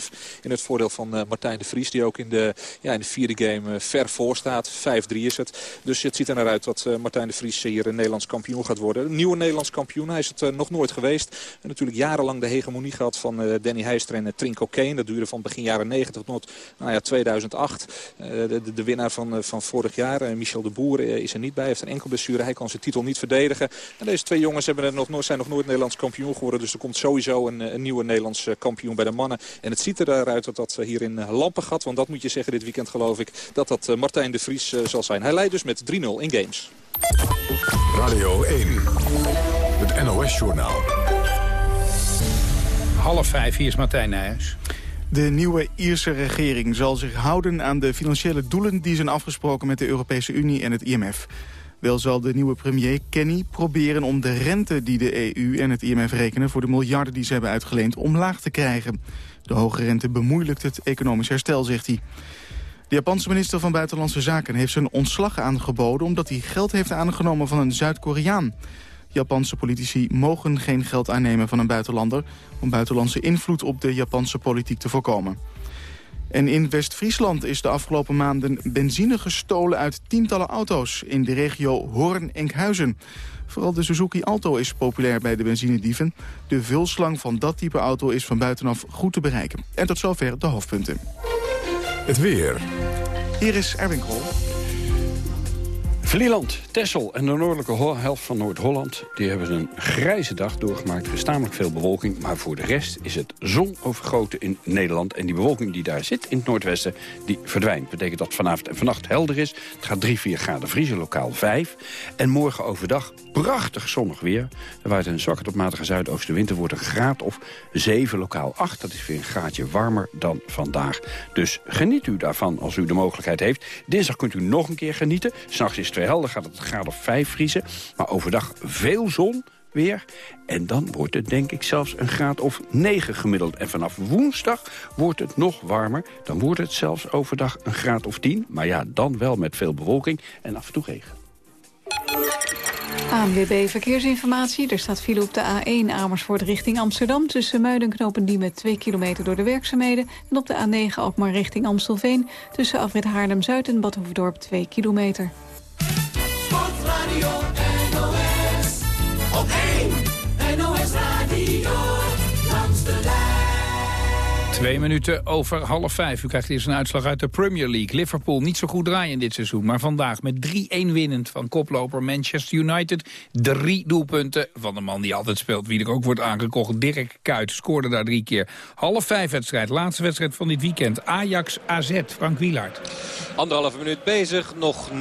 11-5. In het voordeel van Martijn de Vries. Die ook in de, ja, in de vierde game ver voor staat. 5-3 is het. Dus het ziet er naar uit dat Martijn de Vries hier een Nederlands kampioen gaat worden. Een nieuwe Nederlands kampioen. Hij is het nog nooit geweest. En natuurlijk jarenlang de hegemonie gehad van Danny Heister en Trinko Kane. Dat duurde van begin jaren 90 tot nou ja, 2008. De, de, winnaar van, van vorig jaar, Michel de Boer, is er niet bij. Hij heeft een enkel blessure. Hij kan zijn titel niet verdedigen. En deze twee jongens hebben er nog nooit, zijn nog nooit Nederlands kampioen geworden. Dus er komt sowieso een, een nieuwe Nederlands kampioen bij de mannen. En het ziet eruit dat dat hier in Lampen Want dat moet je zeggen dit weekend geloof ik. Dat dat Martijn de Vries zal zijn. Hij dus met 3-0 in games. Radio 1. Het NOS-journaal. Half vijf, hier is Martijn Nijhuis. De nieuwe Ierse regering zal zich houden aan de financiële doelen... die zijn afgesproken met de Europese Unie en het IMF. Wel zal de nieuwe premier Kenny proberen om de rente die de EU en het IMF rekenen... voor de miljarden die ze hebben uitgeleend omlaag te krijgen. De hoge rente bemoeilijkt het economisch herstel, zegt hij. De Japanse minister van Buitenlandse Zaken heeft zijn ontslag aangeboden... omdat hij geld heeft aangenomen van een Zuid-Koreaan. Japanse politici mogen geen geld aannemen van een buitenlander... om buitenlandse invloed op de Japanse politiek te voorkomen. En in West-Friesland is de afgelopen maanden benzine gestolen uit tientallen auto's in de regio Hoorn-Enkhuizen. Vooral de Suzuki Alto is populair bij de benzinedieven. De vulslang van dat type auto is van buitenaf goed te bereiken. En tot zover de hoofdpunten. Het weer. Hier is Erwin Krol. Vlieland, Texel en de noordelijke helft van Noord-Holland... die hebben een grijze dag doorgemaakt. Gestamelijk veel bewolking, maar voor de rest is het zonovergoten in Nederland. En die bewolking die daar zit in het noordwesten, die verdwijnt. betekent dat vanavond en vannacht helder is. Het gaat 3, 4 graden vriezen, lokaal 5. En morgen overdag prachtig zonnig weer. Er waait een zwakke tot matige zuidoostenwind. Er wordt een graad of 7, lokaal 8. Dat is weer een graadje warmer dan vandaag. Dus geniet u daarvan als u de mogelijkheid heeft. Dinsdag kunt u nog een keer genieten. S'nachts is het helder, gaat het graad of 5 vriezen. Maar overdag veel zon weer. En dan wordt het denk ik zelfs een graad of 9 gemiddeld. En vanaf woensdag wordt het nog warmer. Dan wordt het zelfs overdag een graad of 10. Maar ja, dan wel met veel bewolking en af en toe regen. ANWB Verkeersinformatie. Er staat file op de A1 Amersfoort richting Amsterdam... tussen Muiden en Knopen met 2 kilometer door de werkzaamheden... en op de A9 Alkmaar richting Amstelveen... tussen Afrit Haarlem-Zuid en Badhoevedorp 2 kilometer. Twee minuten over half vijf. U krijgt eerst een uitslag uit de Premier League. Liverpool niet zo goed draaien dit seizoen. Maar vandaag met 3-1 winnend van koploper Manchester United. Drie doelpunten van de man die altijd speelt. Wie er ook wordt aangekocht. Dirk Kuyt scoorde daar drie keer. Half vijf wedstrijd. Laatste wedstrijd van dit weekend. Ajax AZ. Frank Wielaert. Anderhalve minuut bezig, nog 0-0.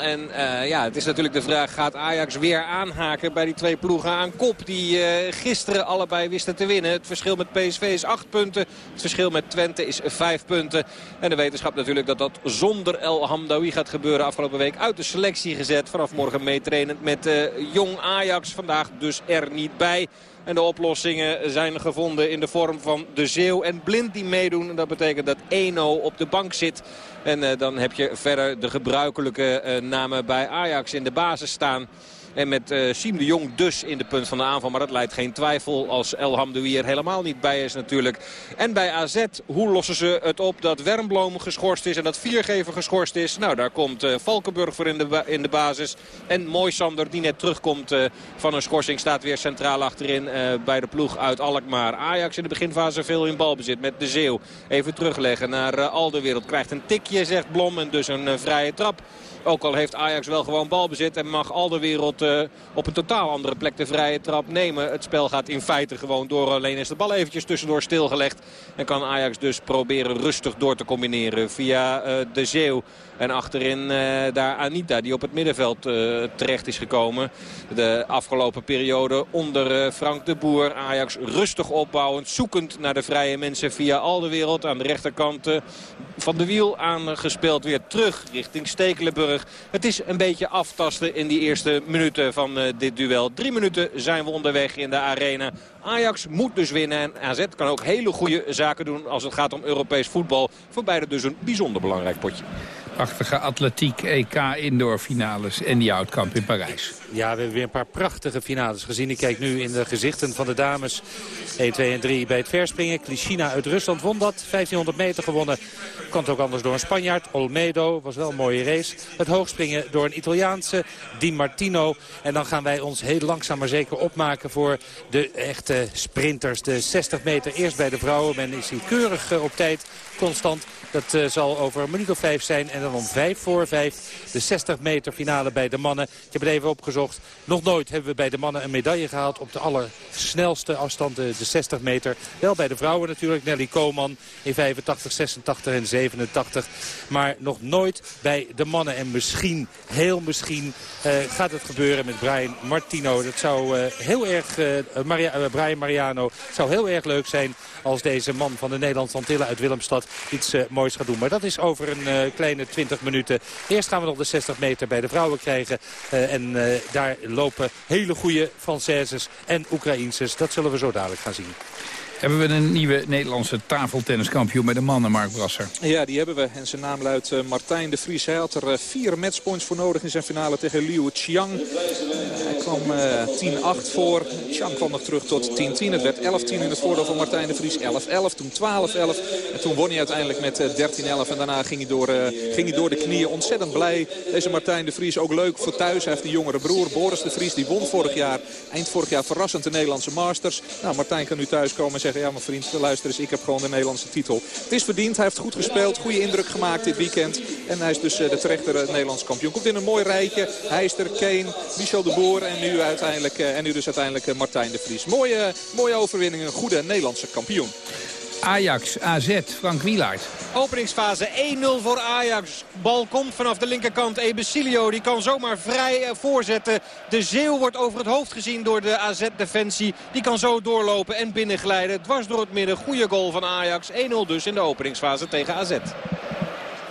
En uh, ja, het is natuurlijk de vraag, gaat Ajax weer aanhaken bij die twee ploegen aan kop... die uh, gisteren allebei wisten te winnen. Het verschil met PSV is 8 punten, het verschil met Twente is 5 punten. En de wetenschap natuurlijk dat dat zonder El Hamdawi gaat gebeuren. Afgelopen week uit de selectie gezet, vanaf morgen meetrainend met uh, jong Ajax. Vandaag dus er niet bij. En de oplossingen zijn gevonden in de vorm van de Zeeuw en Blind die meedoen. En dat betekent dat Eno op de bank zit. En uh, dan heb je verder de gebruikelijke uh, namen bij Ajax in de basis staan. En met uh, Siem de Jong dus in de punt van de aanval. Maar dat leidt geen twijfel als El Hamdoui er helemaal niet bij is natuurlijk. En bij AZ, hoe lossen ze het op dat Wernbloem geschorst is en dat Viergever geschorst is? Nou, daar komt uh, Valkenburg voor in de, in de basis. En Moisander die net terugkomt uh, van een schorsing staat weer centraal achterin bij de ploeg uit Alkmaar. Ajax in de beginfase veel in balbezit met de Zeeuw. Even terugleggen naar Alderwereld. Krijgt een tikje, zegt Blom, en dus een vrije trap. Ook al heeft Ajax wel gewoon balbezit en mag Alderwereld ze op een totaal andere plek de vrije trap nemen. Het spel gaat in feite gewoon door. Alleen is de bal eventjes tussendoor stilgelegd. En kan Ajax dus proberen rustig door te combineren via de Zeeuw. En achterin daar Anita die op het middenveld terecht is gekomen. De afgelopen periode onder Frank de Boer. Ajax rustig opbouwend, zoekend naar de vrije mensen via al de wereld. Aan de rechterkant van de wiel aangespeeld weer terug richting Stekelenburg. Het is een beetje aftasten in die eerste minuten van dit duel. Drie minuten zijn we onderweg in de arena. Ajax moet dus winnen en AZ kan ook hele goede zaken doen als het gaat om Europees voetbal. Voor beide dus een bijzonder belangrijk potje. Prachtige atletiek EK indoor finales en die Oudkamp in Parijs. Ja, we hebben weer een paar prachtige finales gezien. Ik kijk nu in de gezichten van de dames. 1, 2 en 3 bij het verspringen. Klishina uit Rusland won dat. 1500 meter gewonnen. Kan ook anders door een Spanjaard. Olmedo was wel een mooie race. Het hoogspringen door een Italiaanse. Di Martino. En dan gaan wij ons heel langzaam maar zeker opmaken voor de echte sprinters. De 60 meter eerst bij de vrouwen. Men is hier keurig eh, op tijd. Constant. Dat uh, zal over een minuut of vijf zijn. En dan om vijf voor vijf de 60 meter finale bij de mannen. Ik heb het even opgezocht. Nog nooit hebben we bij de mannen een medaille gehaald op de allersnelste afstand, de 60 meter. Wel bij de vrouwen natuurlijk. Nelly Koman in 85, 86 en 87. Maar nog nooit bij de mannen. En misschien, heel misschien, uh, gaat het gebeuren met Brian Martino. Dat zou heel erg, Brian Mariano, zou heel erg leuk zijn als deze man van de Nederlandse Antillen uit Willemstad iets moois gaat doen. Maar dat is over een kleine 20 minuten. Eerst gaan we nog de 60 meter bij de vrouwen krijgen. en daar lopen hele goede Françaises en Oekraïenses. Dat zullen we zo dadelijk gaan zien. Hebben we een nieuwe Nederlandse tafeltenniskampioen met de mannen, Mark Brasser? Ja, die hebben we. En zijn naam luidt uh, Martijn de Vries. Hij had er uh, vier matchpoints voor nodig in zijn finale tegen Liu Qiang. Hij kwam uh, eh, 10-8 voor. Qiang kwam nog terug tot 10-10. Het werd 11-10 in het voordeel van Martijn de Vries. 11-11, toen 12-11. En toen won hij uiteindelijk met 13-11. En daarna ging hij, door, ging hij door de knieën. Ontzettend blij. Deze Martijn de Vries ook leuk voor thuis. Hij heeft een jongere broer, Boris de Vries. Die won vorig jaar, eind vorig jaar verrassend de Nederlandse Masters. Nou, Martijn kan nu thuiskomen en zeggen... ja, mijn vriend, luister eens, ik heb gewoon de Nederlandse titel. Het is verdiend, hij heeft goed gespeeld, goede indruk gemaakt dit weekend. En hij is dus eh, de terechte Nederlandse kampioen. Komt in een mooi rijtje. Hij is er, Kane, Michel de Boer en nu, uiteindelijk, eh, en nu dus uiteindelijk eh, Martijn de Vries. Mooie, mooie overwinning, een goede Nederlandse kampioen. Ajax, AZ, Frank Wielaert. Openingsfase 1-0 voor Ajax. Bal komt vanaf de linkerkant. Ebesilio die kan zomaar vrij eh, voorzetten. De Zeeuw wordt over het hoofd gezien door de AZ-defensie. Die kan zo doorlopen en binnenglijden. Dwars door het midden. Goede goal van Ajax. 1-0 dus in de openingsfase tegen AZ.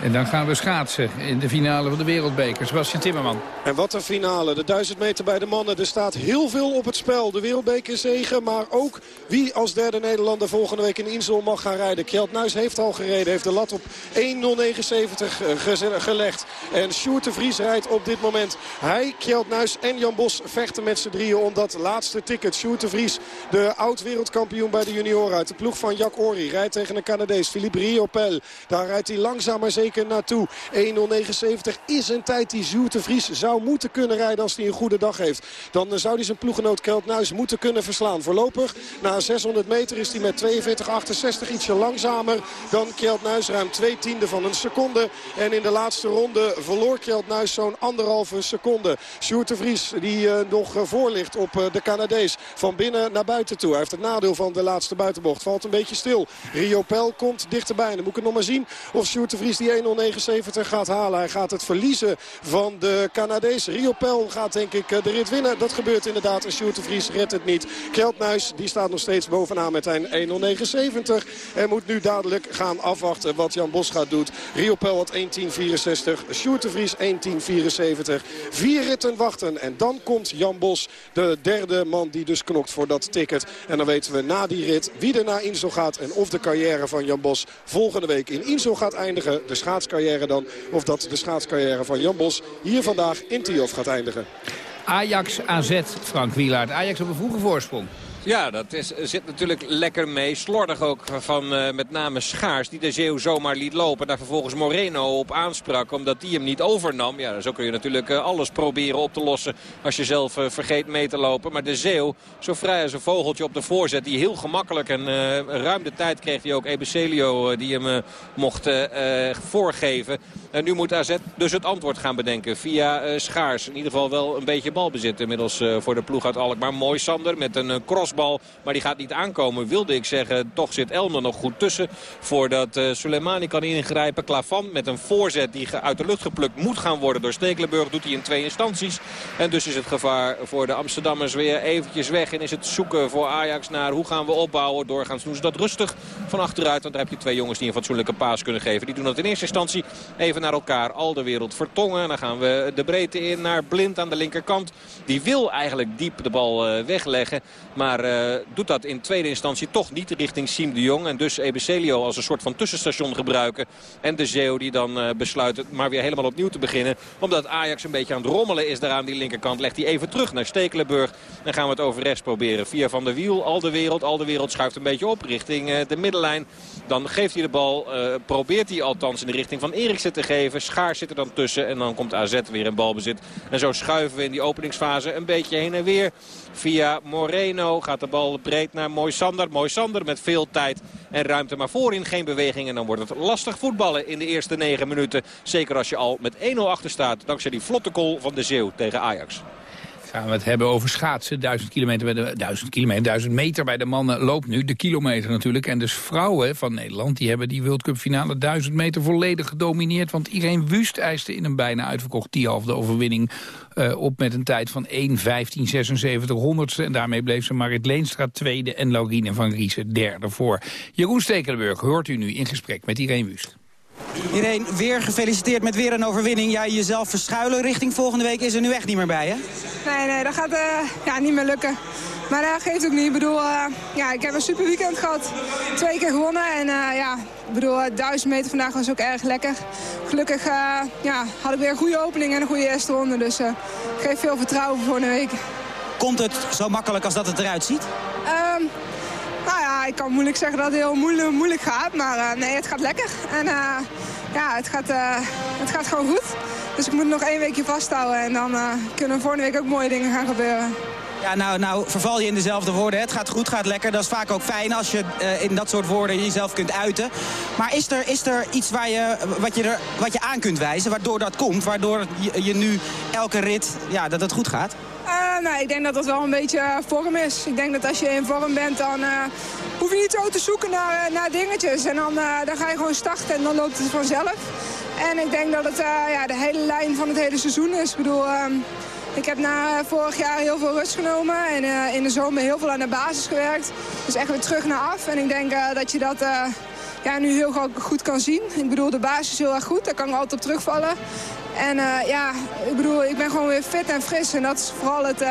En dan gaan we schaatsen in de finale van de wereldbeker. Sebastian Timmerman. En wat een finale. De 1000 meter bij de mannen. Er staat heel veel op het spel. De wereldbeker zegen. Maar ook wie als derde Nederlander volgende week in Insel mag gaan rijden. Kjeld Nuis heeft al gereden. Heeft de lat op 1.079 eh, gelegd. En Sjoerd de Vries rijdt op dit moment. Hij, Kjeld Nuis en Jan Bos vechten met z'n drieën om dat laatste ticket. Sjoerd de Vries, de oud-wereldkampioen bij de junioren uit de ploeg van Jack Ori. Rijdt tegen een Canadees, Philippe Riopel. Daar rijdt hij langzaam maar zeker naartoe. 1.079 is een tijd die Sjoerd de Vries zou moeten kunnen rijden als hij een goede dag heeft. Dan zou hij zijn ploeggenoot Kelt Nuis moeten kunnen verslaan. Voorlopig na 600 meter is hij met 42,68 ietsje langzamer dan Kjeld Nuis. Ruim twee tiende van een seconde. En in de laatste ronde verloor Kjeld Nuis zo'n anderhalve seconde. Sjoerd de Vries die uh, nog voor ligt op de Canadees. Van binnen naar buiten toe. Hij heeft het nadeel van de laatste buitenbocht. Valt een beetje stil. Rio Pel komt dichterbij. Dan moet ik nog maar zien of Sjoerd de Vries die 1.079 gaat halen. Hij gaat het verliezen van de Canadees. Rio Pel gaat denk ik eh, de rit winnen. Dat gebeurt inderdaad. En Sjoerd de Vries redt het niet. Kjeldnuis die staat nog steeds bovenaan met een 1.079. En moet nu dadelijk gaan afwachten wat Jan Bos gaat doen. Rio Pel had 1.1064. Sjoerd de Vries 1.1074. Vier ritten wachten. En dan komt Jan Bos, de derde man die dus knokt voor dat ticket. En dan weten we na die rit wie er naar Insel gaat. En of de carrière van Jan Bos volgende week in Insel gaat eindigen. De schaatscarrière dan. Of dat de schaatscarrière van Jan Bos hier vandaag in Tiof gaat eindigen. Ajax AZ, Frank Wielaert. Ajax op een vroege voorsprong. Ja, dat is, zit natuurlijk lekker mee. Slordig ook van uh, met name Schaars, die de Zeeuw zomaar liet lopen. Daar vervolgens Moreno op aansprak, omdat die hem niet overnam. Ja, zo kun je natuurlijk uh, alles proberen op te lossen als je zelf uh, vergeet mee te lopen. Maar de Zeeuw, zo vrij als een vogeltje op de voorzet, die heel gemakkelijk en ruim de tijd kreeg. Die ook Ebecelio die hem mocht voorgeven. En nu moet AZ dus het antwoord gaan bedenken via Schaars. In ieder geval wel een beetje balbezit inmiddels voor de ploeg uit Alkmaar. Mooi Sander met een maar die gaat niet aankomen. Wilde ik zeggen, toch zit Elmer nog goed tussen. Voordat Soleimani kan ingrijpen. Klavan met een voorzet die uit de lucht geplukt moet gaan worden door Stekelenburg. Doet hij in twee instanties. En dus is het gevaar voor de Amsterdammers weer eventjes weg. En is het zoeken voor Ajax naar hoe gaan we opbouwen. Doorgaans doen ze dat rustig van achteruit. Want daar heb je twee jongens die een fatsoenlijke paas kunnen geven. Die doen dat in eerste instantie even naar elkaar. Al de wereld vertongen. Dan gaan we de breedte in naar Blind aan de linkerkant. Die wil eigenlijk diep de bal eh, wegleggen. Maar uh, doet dat in tweede instantie toch niet richting Siem de Jong. En dus Ebecelio als een soort van tussenstation gebruiken. En de Zeeuw die dan uh, besluit het maar weer helemaal opnieuw te beginnen. Omdat Ajax een beetje aan het rommelen is daar aan die linkerkant. Legt hij even terug naar Stekelenburg. Dan gaan we het over rechts proberen. Via Van der Wiel, al de wereld. Al de wereld schuift een beetje op richting uh, de middenlijn. Dan geeft hij de bal. Probeert hij althans in de richting van Eriksen te geven. Schaar zit er dan tussen. En dan komt AZ weer in balbezit. En zo schuiven we in die openingsfase een beetje heen en weer. Via Moreno gaat de bal breed naar Moisander. Moisander met veel tijd en ruimte maar voorin. Geen beweging en dan wordt het lastig voetballen in de eerste negen minuten. Zeker als je al met 1-0 achter staat dankzij die vlotte goal van de Zeeuw tegen Ajax gaan we het hebben over schaatsen. Duizend kilometer, bij de, duizend kilometer, duizend meter bij de mannen loopt nu. De kilometer natuurlijk. En dus vrouwen van Nederland die hebben die World Cup finale duizend meter volledig gedomineerd. Want iedereen Wust eiste in een bijna uitverkocht tienhalve overwinning uh, op met een tijd van 1.15.76 honderdste. En daarmee bleef ze Marit Leenstra tweede en Laurine van Riesen derde voor. Jeroen Stekelenburg hoort u nu in gesprek met Irene Wust. Iedereen weer gefeliciteerd met weer een overwinning. Jij jezelf verschuilen richting volgende week is er nu echt niet meer bij, hè? Nee, nee, dat gaat uh, ja, niet meer lukken. Maar dat geeft ook niet. Ik bedoel, uh, ja, ik heb een super weekend gehad. Twee keer gewonnen. En ja, ik bedoel, duizend meter vandaag was ook erg lekker. Gelukkig ja, had ik weer een goede opening en een goede eerste ronde. Dus ik geef veel vertrouwen voor volgende week. Komt het zo makkelijk als dat het eruit ziet? Um, nou ja, ik kan moeilijk zeggen dat het heel moeilijk, moeilijk gaat. Maar uh, nee, het gaat lekker. En uh, ja, het gaat, uh, het gaat gewoon goed. Dus ik moet nog één weekje vasthouden. En dan kunnen volgende week ook mooie dingen gaan gebeuren. Ja, nou, nou verval je in dezelfde woorden. Het gaat goed, gaat lekker. Dat is vaak ook fijn als je in dat soort woorden jezelf kunt uiten. Maar is er, is er iets waar je, wat, je er, wat je aan kunt wijzen, waardoor dat komt? Waardoor je, je nu elke rit, ja, dat het goed gaat? Uh, nou, ik denk dat dat wel een beetje vorm is. Ik denk dat als je in vorm bent, dan uh, hoef je niet zo te zoeken naar, naar dingetjes. En dan, dan ga je gewoon starten en dan loopt het vanzelf. En ik denk dat het ja, de hele lijn van het hele seizoen is. Ik bedoel, ehm, ik heb na vorig jaar heel veel rust genomen. En in de zomer heel veel aan de basis gewerkt. Dus echt weer terug naar af. En ik denk dat je dat ja, nu heel goed kan zien. Ik bedoel, de basis is heel erg goed. Daar kan ik altijd op terugvallen. En ja, ik bedoel, ik ben gewoon weer fit en fris. En dat is vooral het,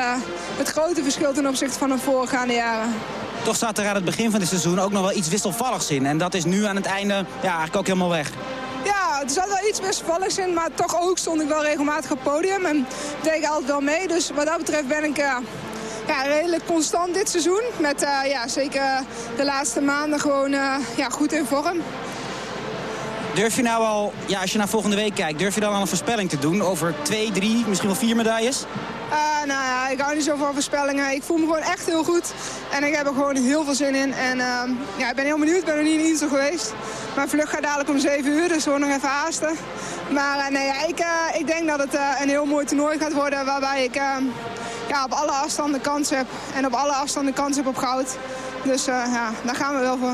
het grote verschil ten opzichte van de voorgaande jaren. Toch zat er aan het begin van het seizoen ook nog wel iets wisselvalligs in. En dat is nu aan het einde ja, eigenlijk ook helemaal weg. Ja, er zat wel iets wisselvalligs in, maar toch ook stond ik wel regelmatig op het podium. En deed ik altijd wel mee, dus wat dat betreft ben ik... Uh, ja, redelijk constant dit seizoen. Met uh, ja, zeker de laatste maanden gewoon uh, ja, goed in vorm. Durf je nou al, ja, als je naar volgende week kijkt, durf je dan al een voorspelling te doen over twee, drie, misschien wel vier medailles? Uh, nou ja, ik hou niet zo van voorspellingen. Ik voel me gewoon echt heel goed. En ik heb er gewoon heel veel zin in. En uh, ja, ik ben heel benieuwd. Ik ben nog niet in Insel geweest. Mijn vlucht gaat dadelijk om 7 uur, dus we nog even haasten. Maar uh, nee, ik, ik denk dat het een heel mooi toernooi gaat worden. Waarbij ik ja, op alle afstanden kans heb. En op alle afstanden kans heb op goud. Dus ja, daar gaan we wel voor.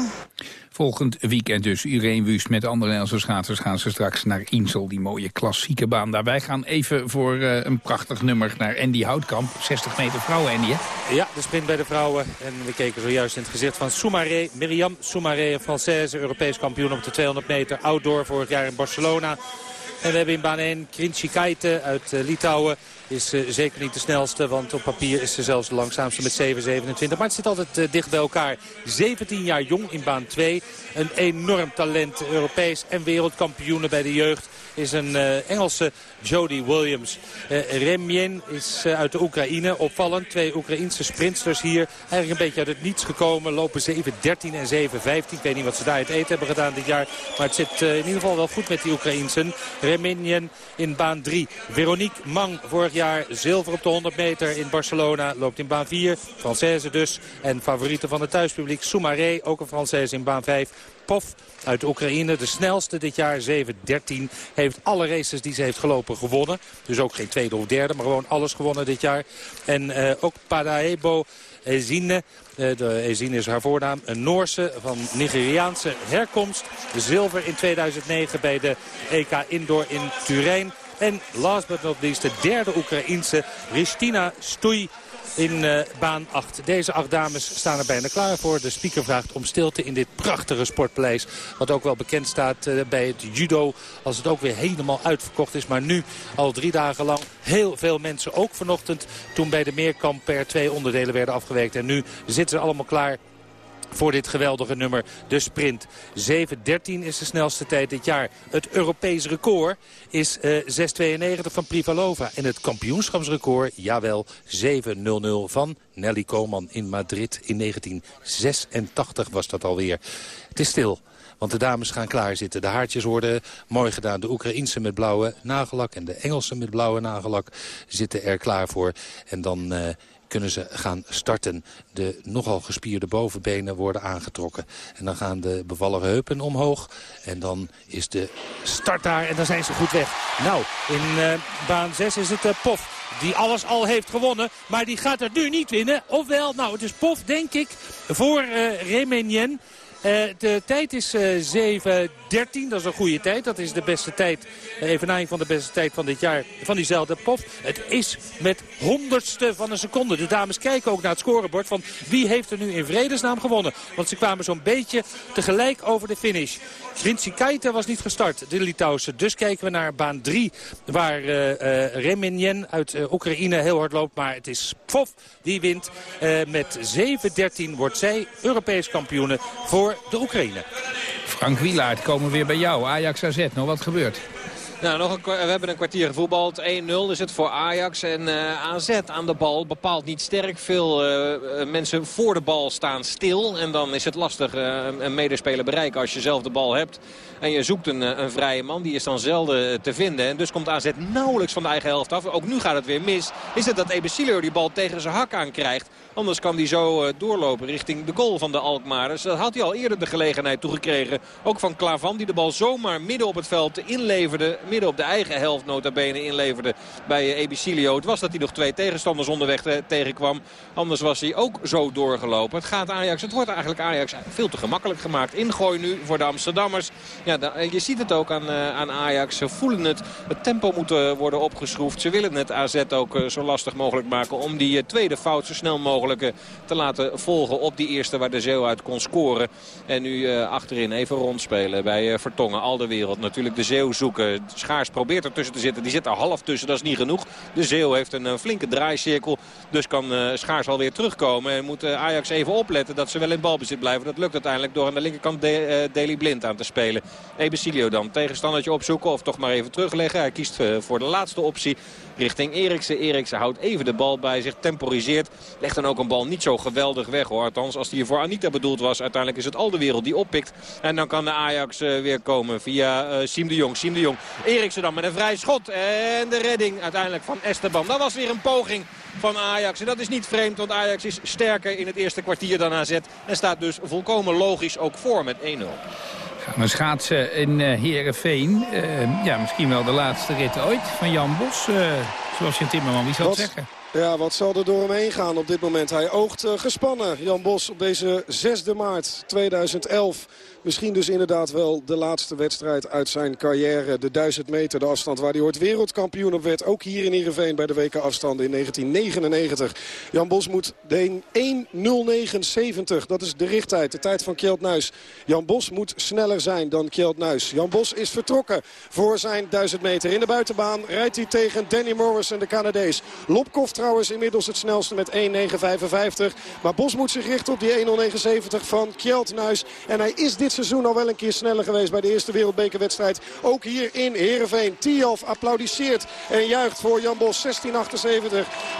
Volgend weekend dus Irene Wust met andere Nederlandse schaatsers gaan ze straks naar Insel, die mooie klassieke baan. Daar wij gaan even voor uh, een prachtig nummer naar Andy Houtkamp. 60 meter vrouwen, Andy, hè? Ja, de sprint bij de vrouwen. En we keken zojuist in het gezicht van Soumaré. Miriam Soumaré, een Française, Europees kampioen op de 200 meter outdoor vorig jaar in Barcelona. En we hebben in baan 1 Krinchikaite uit uh, Litouwen. Is uh, zeker niet de snelste, want op papier is ze zelfs de langzaamste met 7,27. Maar het zit altijd uh, dicht bij elkaar. 17 jaar jong in baan 2. Een enorm talent, Europees en wereldkampioenen bij de jeugd is een uh, Engelse Jodie Williams. Uh, Remjen is uh, uit de Oekraïne. Opvallend. Twee Oekraïense sprinters hier. Eigenlijk een beetje uit het niets gekomen. Lopen 7-13 en 7-15. Ik weet niet wat ze daar het eten hebben gedaan dit jaar. Maar het zit in ieder geval wel goed met die Oekraïensen. Remjen in baan 3. Veronique Mang vorig jaar zilver op de 100 meter in Barcelona. Loopt in baan 4. Française dus. En favoriete van het thuispubliek Soumaré. Ook een Française in baan 5. Pov uit Oekraïne. De snelste dit jaar, 7.13. Heeft alle races die ze heeft gelopen gewonnen. Dus ook geen tweede of derde, maar gewoon alles gewonnen dit jaar. En uh, ook Padaebo Ezine. Uh, de Ezine is haar voornaam. Een Noorse van Nigeriaanse herkomst. Zilver in 2009 bij de EK Indoor in Turijn. En last but not least de derde Oekraïense Ristina Stoei in uh, baan 8. Deze acht dames staan er bijna klaar voor. De speaker vraagt om stilte in dit prachtige sportpaleis. Wat ook wel bekend staat uh, bij het judo. Als het ook weer helemaal uitverkocht is. Maar nu al drie dagen lang heel veel mensen. Ook vanochtend toen bij de meerkamp per twee onderdelen werden afgewerkt. En nu zitten ze allemaal klaar voor dit geweldige nummer, de sprint. 7.13 is de snelste tijd dit jaar. Het Europees record is uh, 6.92 van Privalova. En het kampioenschapsrecord, jawel, 7.00 van Nelly Koman in Madrid in 1986 was dat alweer. Het is stil. Want de dames gaan klaarzitten. De haartjes worden mooi gedaan. De Oekraïense met blauwe nagellak en de Engelse met blauwe nagellak zitten er klaar voor. En dan... Uh, kunnen ze gaan starten. De nogal gespierde bovenbenen worden aangetrokken. En dan gaan de bevallige heupen omhoog. En dan is de start daar en dan zijn ze goed weg. Nou, in uh, baan 6 is het uh, Pof die alles al heeft gewonnen. Maar die gaat het nu niet winnen. Ofwel, nou het is Pof denk ik voor uh, Remenien. Uh, de tijd is uh, 7.13, dat is een goede tijd. Dat is de beste tijd, evenaring van de beste tijd van dit jaar, van diezelfde Pof. Het is met honderdste van een seconde. De dames kijken ook naar het scorebord van wie heeft er nu in vredesnaam gewonnen. Want ze kwamen zo'n beetje tegelijk over de finish. Vinci Keita was niet gestart, de Litouwse. Dus kijken we naar baan 3, waar uh, Reminien uit Oekraïne heel hard loopt. Maar het is Pof die wint. met 7.13 wordt zij Europees kampioene voor de Oekraïne. Frank Wielaert, komen we weer bij jou. Ajax AZ, nog wat gebeurt? Nou, nog een, we hebben een kwartier gevoetbald. 1-0 is het voor Ajax. En uh, AZ aan de bal bepaalt niet sterk. Veel uh, mensen voor de bal staan stil. En dan is het lastig uh, een medespeler bereiken als je zelf de bal hebt. En je zoekt een, een vrije man. Die is dan zelden te vinden. En dus komt AZ nauwelijks van de eigen helft af. Ook nu gaat het weer mis. Is het dat Ebesilio die bal tegen zijn hak aan krijgt. Anders kan hij zo uh, doorlopen richting de goal van de Alkmaarders. Dat had hij al eerder de gelegenheid toegekregen. Ook van Klavan die de bal zomaar midden op het veld inleverde. Midden op de eigen helft nota bene inleverde bij uh, Ebicilio. Het was dat hij nog twee tegenstanders onderweg uh, tegenkwam. Anders was hij ook zo doorgelopen. Het gaat Ajax. Het wordt eigenlijk Ajax veel te gemakkelijk gemaakt. Ingooi nu voor de Amsterdammers. Ja, je ziet het ook aan, aan Ajax. Ze voelen het. Het tempo moet worden opgeschroefd. Ze willen het AZ ook zo lastig mogelijk maken om die tweede fout zo snel mogelijk te laten volgen op die eerste waar de Zeeuw uit kon scoren. En nu uh, achterin even rondspelen bij uh, Vertongen. Al de wereld natuurlijk de Zeeuw zoeken. Schaars probeert er tussen te zitten. Die zit er half tussen, dat is niet genoeg. De Zeeuw heeft een, een flinke draaicirkel. Dus kan Schaars alweer terugkomen. En moet Ajax even opletten dat ze wel in balbezit blijven. Dat lukt uiteindelijk door aan de linkerkant de, Deli Blind aan te spelen. Ebesilio dan. Tegenstandertje opzoeken of toch maar even terugleggen. Hij kiest voor de laatste optie richting Eriksen. Eriksen houdt even de bal bij zich, temporiseert. Legt dan een bal niet zo geweldig weg hoor. Althans, als die voor Anita bedoeld was. Uiteindelijk is het al de wereld die oppikt. En dan kan de Ajax uh, weer komen via uh, Siem de Jong. Siem de Jong. Eriksen dan met een vrij schot. En de redding uiteindelijk van Esteban. Dat was weer een poging van Ajax. En dat is niet vreemd, want Ajax is sterker in het eerste kwartier dan AZ. En staat dus volkomen logisch ook voor met 1-0. Gaan we schaatsen in uh, Heerenveen. Uh, ja, misschien wel de laatste rit ooit van Jan Bos. Uh, zoals je Timmerman, wie zou het zeggen? Ja, wat zal er door hem heen gaan op dit moment? Hij oogt uh, gespannen, Jan Bos, op deze 6 maart 2011. Misschien dus inderdaad wel de laatste wedstrijd uit zijn carrière. De 1000 meter, de afstand waar hij ooit wereldkampioen op werd. Ook hier in Iereveen bij de WK afstanden in 1999. Jan Bos moet de 1.09.70. Dat is de richttijd, de tijd van Kjeld Nuis. Jan Bos moet sneller zijn dan Kjeld Nuis. Jan Bos is vertrokken voor zijn 1000 meter. In de buitenbaan rijdt hij tegen Danny Morrison, de Canadees. Lopkov trouwens inmiddels het snelste met 1.9.55. Maar Bos moet zich richten op die 1.09.70 van Kjeld Nuis. En hij is dit seizoen al wel een keer sneller geweest bij de eerste wereldbekerwedstrijd. Ook hier in Heerenveen. Tialf applaudisseert en juicht voor Jan Bos. 16.78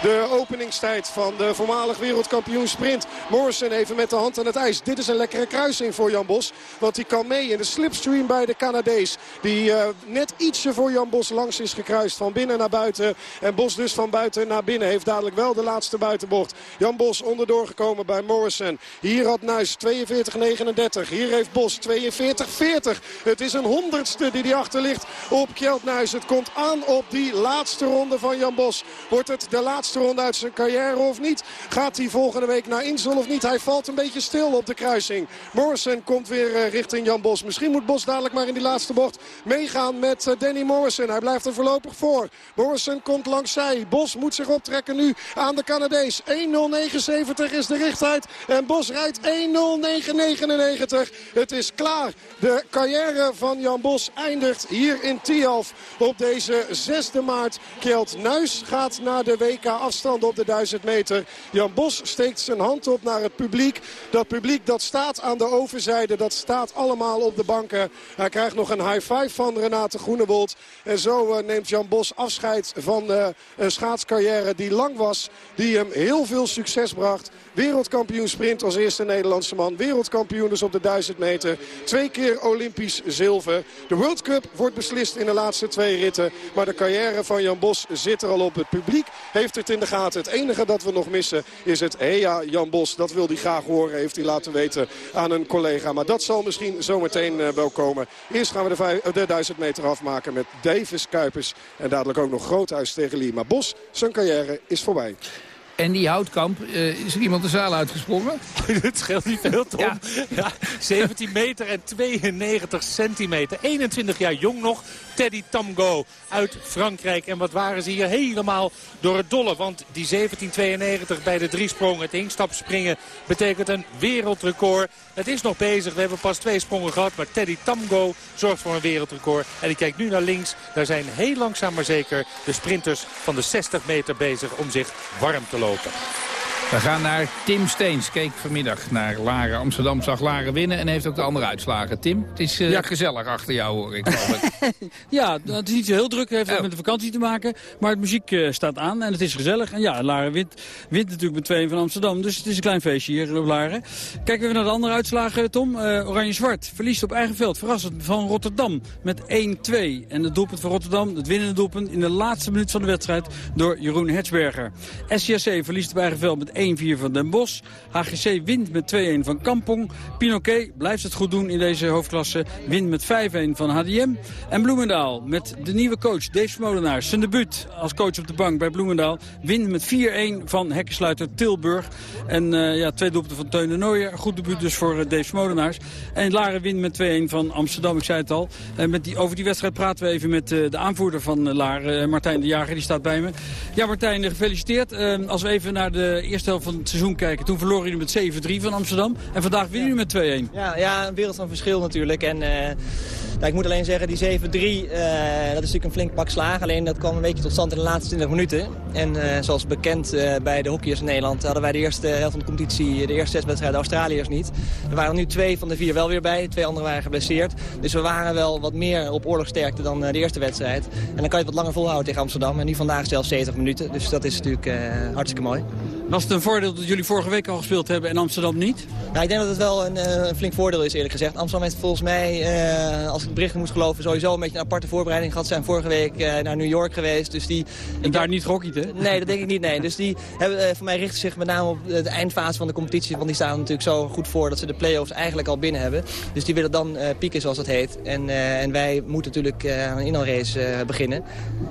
de openingstijd van de voormalig wereldkampioen sprint. Morrison even met de hand aan het ijs. Dit is een lekkere kruising voor Jan Bos. Want hij kan mee in de slipstream bij de Canadees. Die uh, net ietsje voor Jan Bos langs is gekruist. Van binnen naar buiten. En Bos dus van buiten naar binnen. Heeft dadelijk wel de laatste buitenbocht. Jan Bos onderdoor gekomen bij Morrison. Hier had Nuis 42.39. Hier heeft Bos Bos. 42-40. Het is een honderdste die die achter ligt op Kjeld Nuis. Het komt aan op die laatste ronde van Jan Bos. Wordt het de laatste ronde uit zijn carrière of niet? Gaat hij volgende week naar Insel of niet? Hij valt een beetje stil op de kruising. Morrison komt weer eh, richting Jan Bos. Misschien moet Bos dadelijk maar in die laatste bocht meegaan met eh, Danny Morrison. Hij blijft er voorlopig voor. Morrison komt langs zij. Bos moet zich optrekken nu aan de Canadees. 1.09.70 is de richtheid. En Bos rijdt 1.09.99. Het is klaar. De carrière van Jan Bos eindigt hier in Tialf op deze 6e maart. Kjeld Nuis gaat naar de WK afstand op de 1000 meter. Jan Bos steekt zijn hand op naar het publiek. Dat publiek dat staat aan de overzijde. Dat staat allemaal op de banken. Hij krijgt nog een high five van Renate Groenewold. En zo uh, neemt Jan Bos afscheid van uh, een schaatscarrière die lang was. Die hem heel veel succes bracht. Wereldkampioen sprint als eerste Nederlandse man. Wereldkampioen dus op de 1000 meter. Twee keer Olympisch zilver. De World Cup wordt beslist in de laatste twee ritten. Maar de carrière van Jan Bos zit er al op. Het publiek heeft het in de gaten. Het enige dat we nog missen is het Heja Jan Bos. Dat wil hij graag horen, heeft hij laten weten aan een collega. Maar dat zal misschien zometeen uh, wel komen. Eerst gaan we de, de 1000 meter afmaken met Davis Kuipers. En dadelijk ook nog Groothuis tegen Lee. Maar Bos, zijn carrière is voorbij. En die houtkamp, uh, is er iemand de zaal uitgesprongen? Het scheelt niet veel, Tom. Ja. ja. 17 meter en 92 centimeter. 21 jaar jong nog. Teddy Tamgo uit Frankrijk. En wat waren ze hier helemaal door het dolle. Want die 1792 bij de driesprong, het instapspringen, betekent een wereldrecord. Het is nog bezig. We hebben pas twee sprongen gehad. Maar Teddy Tamgo zorgt voor een wereldrecord. En ik kijk nu naar links. Daar zijn heel langzaam maar zeker de sprinters van de 60 meter bezig om zich warm te lopen. We gaan naar Tim Steens. Keek vanmiddag naar Laren. Amsterdam zag Laren winnen en heeft ook de andere uitslagen. Tim, het is uh, ja. gezellig achter jou hoor ik. ja, het is niet zo heel druk. Het heeft ook oh. met de vakantie te maken. Maar het muziek uh, staat aan en het is gezellig. En ja, Laren wint, wint natuurlijk met 2 van Amsterdam. Dus het is een klein feestje hier op Laren. Kijken we naar de andere uitslagen, Tom. Uh, Oranje-Zwart verliest op eigen veld. Verrassend van Rotterdam met 1-2. En het doelpunt van Rotterdam, het winnende doelpunt... in de laatste minuut van de wedstrijd door Jeroen Hetsberger. SCSC verliest op eigen veld met 1 1-4 van Den Bosch. HGC wint met 2-1 van Kampong. Pinoquet blijft het goed doen in deze hoofdklasse. Wint met 5-1 van HDM. En Bloemendaal met de nieuwe coach Dave Smolenaar. Zijn debuut als coach op de bank bij Bloemendaal. Wint met 4-1 van hekkensluiter Tilburg. En uh, ja, twee doelpunten van Teun de Nooijer. Goed debuut dus voor uh, Dave Smolenaars. En Laren wint met 2-1 van Amsterdam, ik zei het al. En met die, over die wedstrijd praten we even met uh, de aanvoerder van Laren, Martijn de Jager. Die staat bij me. Ja, Martijn, gefeliciteerd. als we even naar de eerste helft van het seizoen kijken. Toen verloren jullie met 7-3 van Amsterdam. En vandaag winnen jullie met 2-1. Ja, ja, een wereld van verschil natuurlijk. En nou, ik moet alleen zeggen, die 7-3, uh, dat is natuurlijk een flink pak slaag. Alleen dat kwam een beetje tot stand in de laatste 20 minuten. En uh, zoals bekend bij de hockeyers in Nederland hadden wij de eerste helft van de competitie, de eerste zes wedstrijden Australiërs niet. Er waren nu twee van de vier wel weer bij. Twee anderen waren geblesseerd. Dus we waren wel wat meer op oorlogsterkte dan de eerste wedstrijd. En dan kan je het wat langer volhouden tegen Amsterdam. En nu vandaag zelfs 70 minuten. Dus dat is natuurlijk hartstikke mooi. Was het een voordeel dat jullie vorige week al gespeeld hebben en Amsterdam niet? Nou, ik denk dat het wel een, een flink voordeel is eerlijk gezegd. Amsterdam heeft volgens mij, als ik het bericht moet geloven, sowieso een beetje een aparte voorbereiding gehad. Ze zijn vorige week uh, naar New York geweest. Dus die, en daar niet gehockeyd, hè? Nee, dat denk ik niet. Nee. Dus die hebben, voor mij richten zich met name op de eindfase van de competitie. Want die staan natuurlijk zo goed voor dat ze de play-offs eigenlijk al binnen hebben. Dus die willen dan pieken, zoals dat heet. En, en wij moeten natuurlijk aan een inhaalrace beginnen.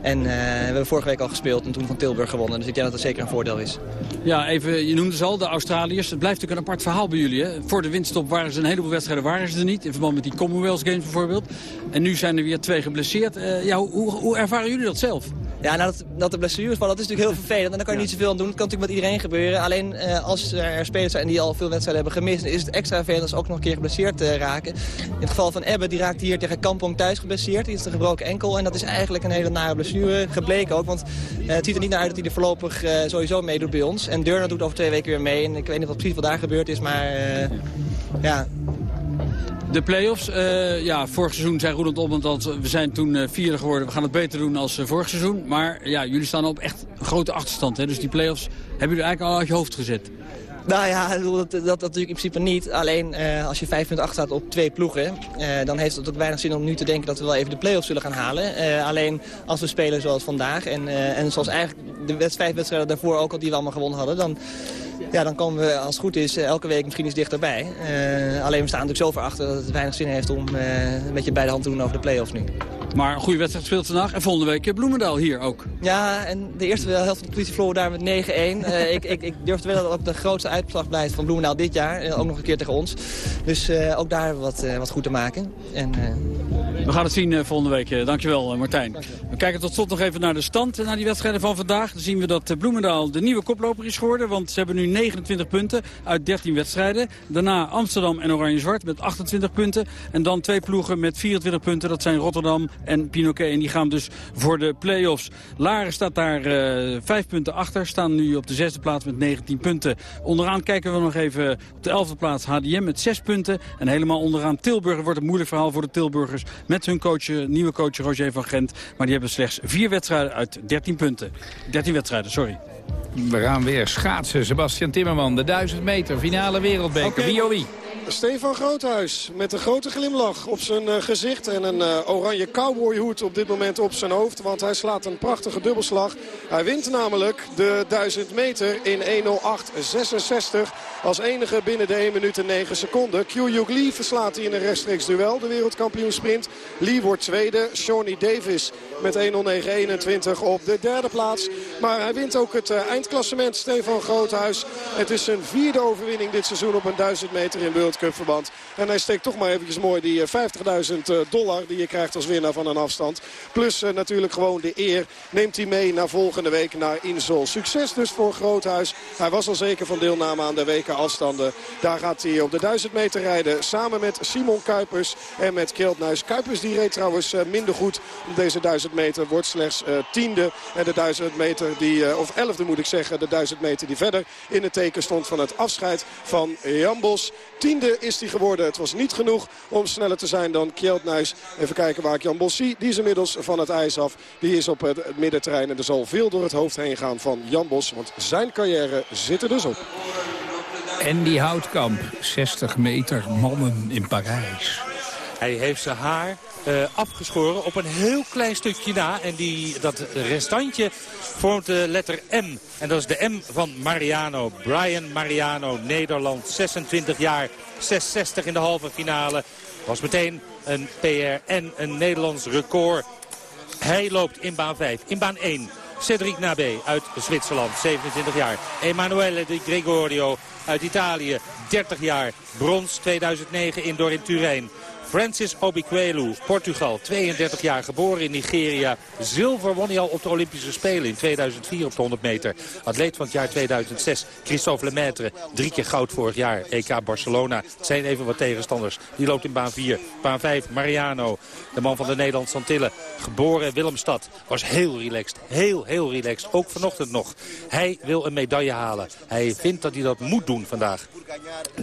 En we hebben vorige week al gespeeld en toen van Tilburg gewonnen. Dus ik denk dat dat zeker een voordeel is. Ja, even, je noemde ze al, de Australiërs. Het blijft natuurlijk een apart verhaal bij jullie. Hè? Voor de winststop waren ze een heleboel wedstrijden waren ze er niet. In verband met die Commonwealth Games bijvoorbeeld. En nu zijn er weer twee geblesseerd. Uh, ja, hoe, hoe ervaren jullie dat zelf? Ja, nou, dat, dat de blessures vallen, dat is natuurlijk heel vervelend. En daar kan je niet zoveel aan doen. Dat kan natuurlijk met iedereen gebeuren. Alleen uh, als er spelers zijn die al veel wedstrijden hebben gemist... is het extra vervelend als ze ook nog een keer geblesseerd uh, raken. In het geval van Ebbe, die raakte hier tegen Kampong thuis geblesseerd. Die is een gebroken enkel. En dat is eigenlijk een hele nare blessure gebleken ook. Want het ziet er niet naar uit dat hij er voorlopig sowieso meedoet bij ons. En Deurne doet over twee weken weer mee. En ik weet niet wat precies wat daar gebeurd is, maar ja... De play-offs, uh, ja, vorig seizoen zei Roland Opland dat we zijn toen uh, vierde geworden. We gaan het beter doen als uh, vorig seizoen. Maar ja, jullie staan op echt grote achterstand. Hè? Dus die play-offs hebben jullie eigenlijk al uit je hoofd gezet. Nou ja, dat, dat, dat, natuurlijk in principe niet. Alleen als je 5 punten achter staat op twee ploegen... Dan heeft het ook weinig zin om nu te denken dat we wel even de play-offs zullen gaan halen. Alleen als we spelen zoals vandaag en, en zoals eigenlijk de vijf wedstrijden daarvoor ook al die we allemaal gewonnen hadden... dan Ja, dan komen we als het goed is elke week misschien iets dichterbij. Uh, alleen we staan natuurlijk zo ver achter dat het weinig zin heeft om uh, een beetje bij de hand te doen over de play-offs nu. Maar een goede wedstrijd speelt vandaag. En volgende week Bloemendaal hier ook. Ja, en de eerste helft van de competitie verloren daar met 9-1. uh, ik, ik, ik durf te willen dat ook de grootste uitslag blijft van Bloemendaal dit jaar. ook nog een keer tegen ons. Dus uh, ook daar wat, wat goed te maken. En, We gaan het zien volgende week. dankjewel Martijn. Dankjewel. We kijken tot slot nog even naar de stand. Naar die wedstrijden van vandaag. Dan zien we dat Bloemendaal de nieuwe koploper is geworden. Want ze hebben nu 29 punten uit 13 wedstrijden. Daarna Amsterdam en Oranje-Zwart met 28 punten. En dan twee ploegen met 24 punten. Dat zijn Rotterdam en Pinoquet. En die gaan dus voor de play-offs. Laren staat daar uh, vijf punten achter. Staan nu op de zesde plaats met 19 punten. Onderaan kijken we nog even op de elfde plaats HDM met 6 punten. En helemaal onderaan Tilburg wordt een moeilijk verhaal voor de Tilburgers. Met hun coach, nieuwe coach Roger van Gent. Maar die hebben slechts vier wedstrijden uit 13 punten. 13 wedstrijden, sorry. We gaan weer schaatsen. Sebastian Timmerman, de 1000 meter, finale wereldbeker. Wie oh wie? Stefan Groothuis met een grote glimlach op zijn uh, gezicht. En een uh, oranje cowboyhoed op dit moment op zijn hoofd. Want hij slaat een prachtige dubbelslag. Hij wint namelijk de 1000 meter in 1.08.66. Als enige binnen de 1 minuut en 9 seconden. Kyuyuk Lee verslaat hij in een rechtstreeks duel. De wereldkampioen sprint. Lee wordt tweede. Shawnee Davis met 1.09.21 op de derde plaats. Maar hij wint ook het uh, eindklassement. Stefan Groothuis. Het is zijn vierde overwinning dit seizoen op een 1000 meter in World Cup verband. En hij steekt toch maar eventjes mooi die 50.000 dollar die je krijgt als winnaar van een afstand. Plus natuurlijk gewoon de eer neemt hij mee naar volgende week naar Insel. Succes dus voor Groothuis. Hij was al zeker van deelname aan de WK afstanden. Daar gaat hij op de 1000 meter rijden samen met Simon Kuipers en met Keltnuis. Kuipers die reed trouwens minder goed op deze 1000 meter. Wordt slechts uh, tiende. En de 1000 meter die, of elfde moet ik zeggen, de 1000 meter die verder in het teken stond van het afscheid van Jan Bos. Tiende is hij geworden. Het was niet genoeg om sneller te zijn dan Kjeldnuis. Even kijken waar ik Jan Bos zie. Die is inmiddels van het ijs af. Die is op het middenterrein. En er zal veel door het hoofd heen gaan van Jan Bos. Want zijn carrière zit er dus op. En die Houtkamp, 60 meter mannen in Parijs. Hij heeft zijn haar uh, afgeschoren op een heel klein stukje na. En die, dat restantje vormt de letter M. En dat is de M van Mariano. Brian Mariano, Nederland, 26 jaar, 660 in de halve finale. Was meteen een PR en een Nederlands record. Hij loopt in baan 5. In baan 1 Cedric Nabé uit Zwitserland, 27 jaar. Emanuele Di Gregorio uit Italië, 30 jaar. Brons 2009 indoor in Turijn. Francis Obiquelu, Portugal, 32 jaar, geboren in Nigeria. Zilver won hij al op de Olympische Spelen in 2004 op de 100 meter. Atleet van het jaar 2006, Christophe Lemaitre. Drie keer goud vorig jaar, EK Barcelona. Het zijn even wat tegenstanders. Die loopt in baan 4. Baan 5, Mariano, de man van de Nederlandse Antillen. Geboren in Willemstad. Was heel relaxed, heel, heel relaxed. Ook vanochtend nog. Hij wil een medaille halen. Hij vindt dat hij dat moet doen vandaag.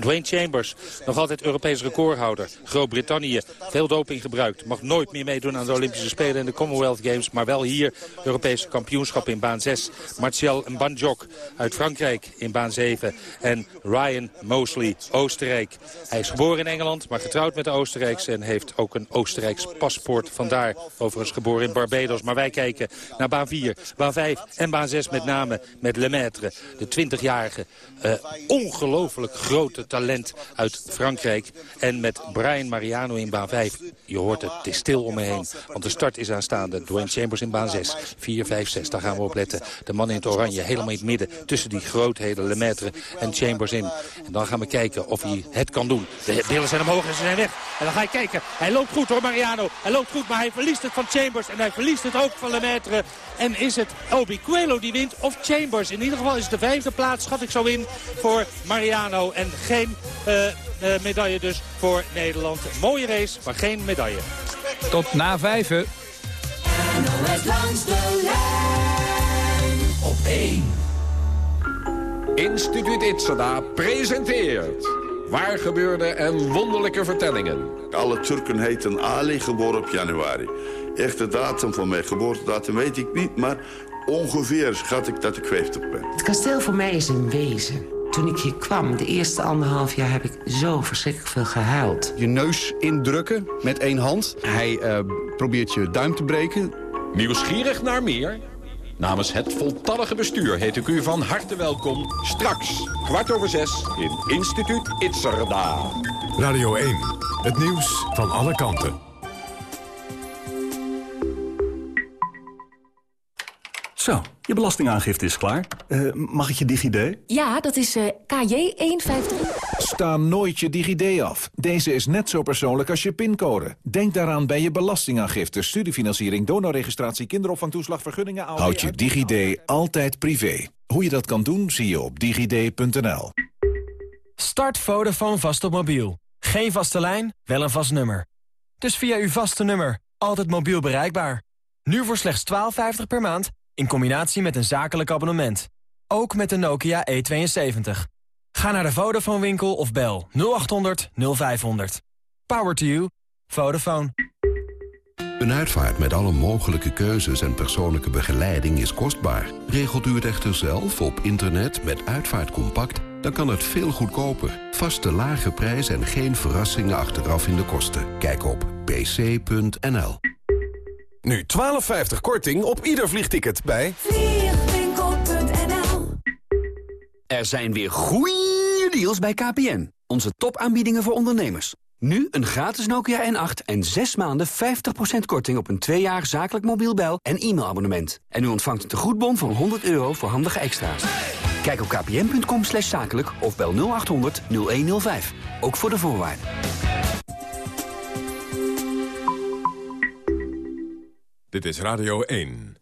Dwayne Chambers, nog altijd Europees recordhouder. Groot-Brittannië, veel doping gebruikt. Mag nooit meer meedoen aan de Olympische Spelen en de Commonwealth Games. Maar wel hier Europese kampioenschap in baan 6. Martial Banjok uit Frankrijk in baan 7. En Ryan Mosley, Oostenrijk. Hij is geboren in Engeland, maar getrouwd met de Oostenrijkse... en heeft ook een Oostenrijks paspoort. Vandaar overigens geboren in Barbados. Maar wij kijken naar baan 4, baan 5 en baan 6 met name met Lemaitre. De 20-jarige, uh, ongelooflijk grote talent uit Frankrijk. En met Brian Mariano in baan 5. Je hoort het, het is stil om me heen. Want de start is aanstaande. Dwayne Chambers in baan 6. 4, 5, 6, daar gaan we op letten. De man in het oranje, helemaal in het midden. Tussen die grootheden, Lemaitre en Chambers in. En dan gaan we kijken of hij het kan doen. De billen zijn omhoog en ze zijn weg. En dan ga je kijken. Hij loopt goed hoor, Mariano. Hij loopt goed, maar hij verliest het van Chambers. En hij verliest het ook van Lemaitre. En is het Obi Coelho die wint of Chambers? In ieder geval is het de vijfde plaats, schat ik zo in, voor Mariano. En geen uh, medaille dus voor Nederland. Mooie race, maar geen medaille. Tot na vijven. NOS langs de lijn op 1. Instituut Itzada presenteert... Waar gebeurde en wonderlijke vertellingen. Alle Turken heten Ali, geboren op januari. Echte datum van mijn geboortedatum weet ik niet, maar ongeveer schat ik dat ik 50 ben. Het kasteel voor mij is een wezen. Toen ik hier kwam, de eerste anderhalf jaar, heb ik zo verschrikkelijk veel gehuild. Je neus indrukken met één hand. Hij uh, probeert je duim te breken. Nieuwsgierig naar meer? Namens het voltallige bestuur heet ik u van harte welkom... straks, kwart over zes, in Instituut Itzerda. Radio 1, het nieuws van alle kanten. Zo, je belastingaangifte is klaar. Eh, mag ik je DigiD? Ja, dat is uh, KJ153. Sta nooit je DigiD af. Deze is net zo persoonlijk als je pincode. Denk daaraan bij je belastingaangifte, studiefinanciering, donorregistratie, kinderopvangtoeslag, vergunningen... Houd je DigiD altijd privé. Hoe je dat kan doen, zie je op digid.nl. Start Vodafone vast op mobiel. Geen vaste lijn, wel een vast nummer. Dus via uw vaste nummer, altijd mobiel bereikbaar. Nu voor slechts 12,50 per maand in combinatie met een zakelijk abonnement. Ook met de Nokia E72. Ga naar de Vodafone winkel of bel 0800 0500. Power to you. Vodafone. Een uitvaart met alle mogelijke keuzes en persoonlijke begeleiding is kostbaar. Regelt u het echter zelf op internet met Uitvaartcompact... dan kan het veel goedkoper. Vaste lage prijs en geen verrassingen achteraf in de kosten. Kijk op pc.nl. Nu 12,50 korting op ieder vliegticket bij... Vliegwinkel.nl Er zijn weer goeie deals bij KPN. Onze topaanbiedingen voor ondernemers. Nu een gratis Nokia N8 en 6 maanden 50% korting op een 2 jaar zakelijk mobiel bel- en e-mailabonnement. En u ontvangt een tegoedbon van 100 euro voor handige extra's. Kijk op kpn.com slash zakelijk of bel 0800 0105. Ook voor de voorwaarden. Dit is Radio 1.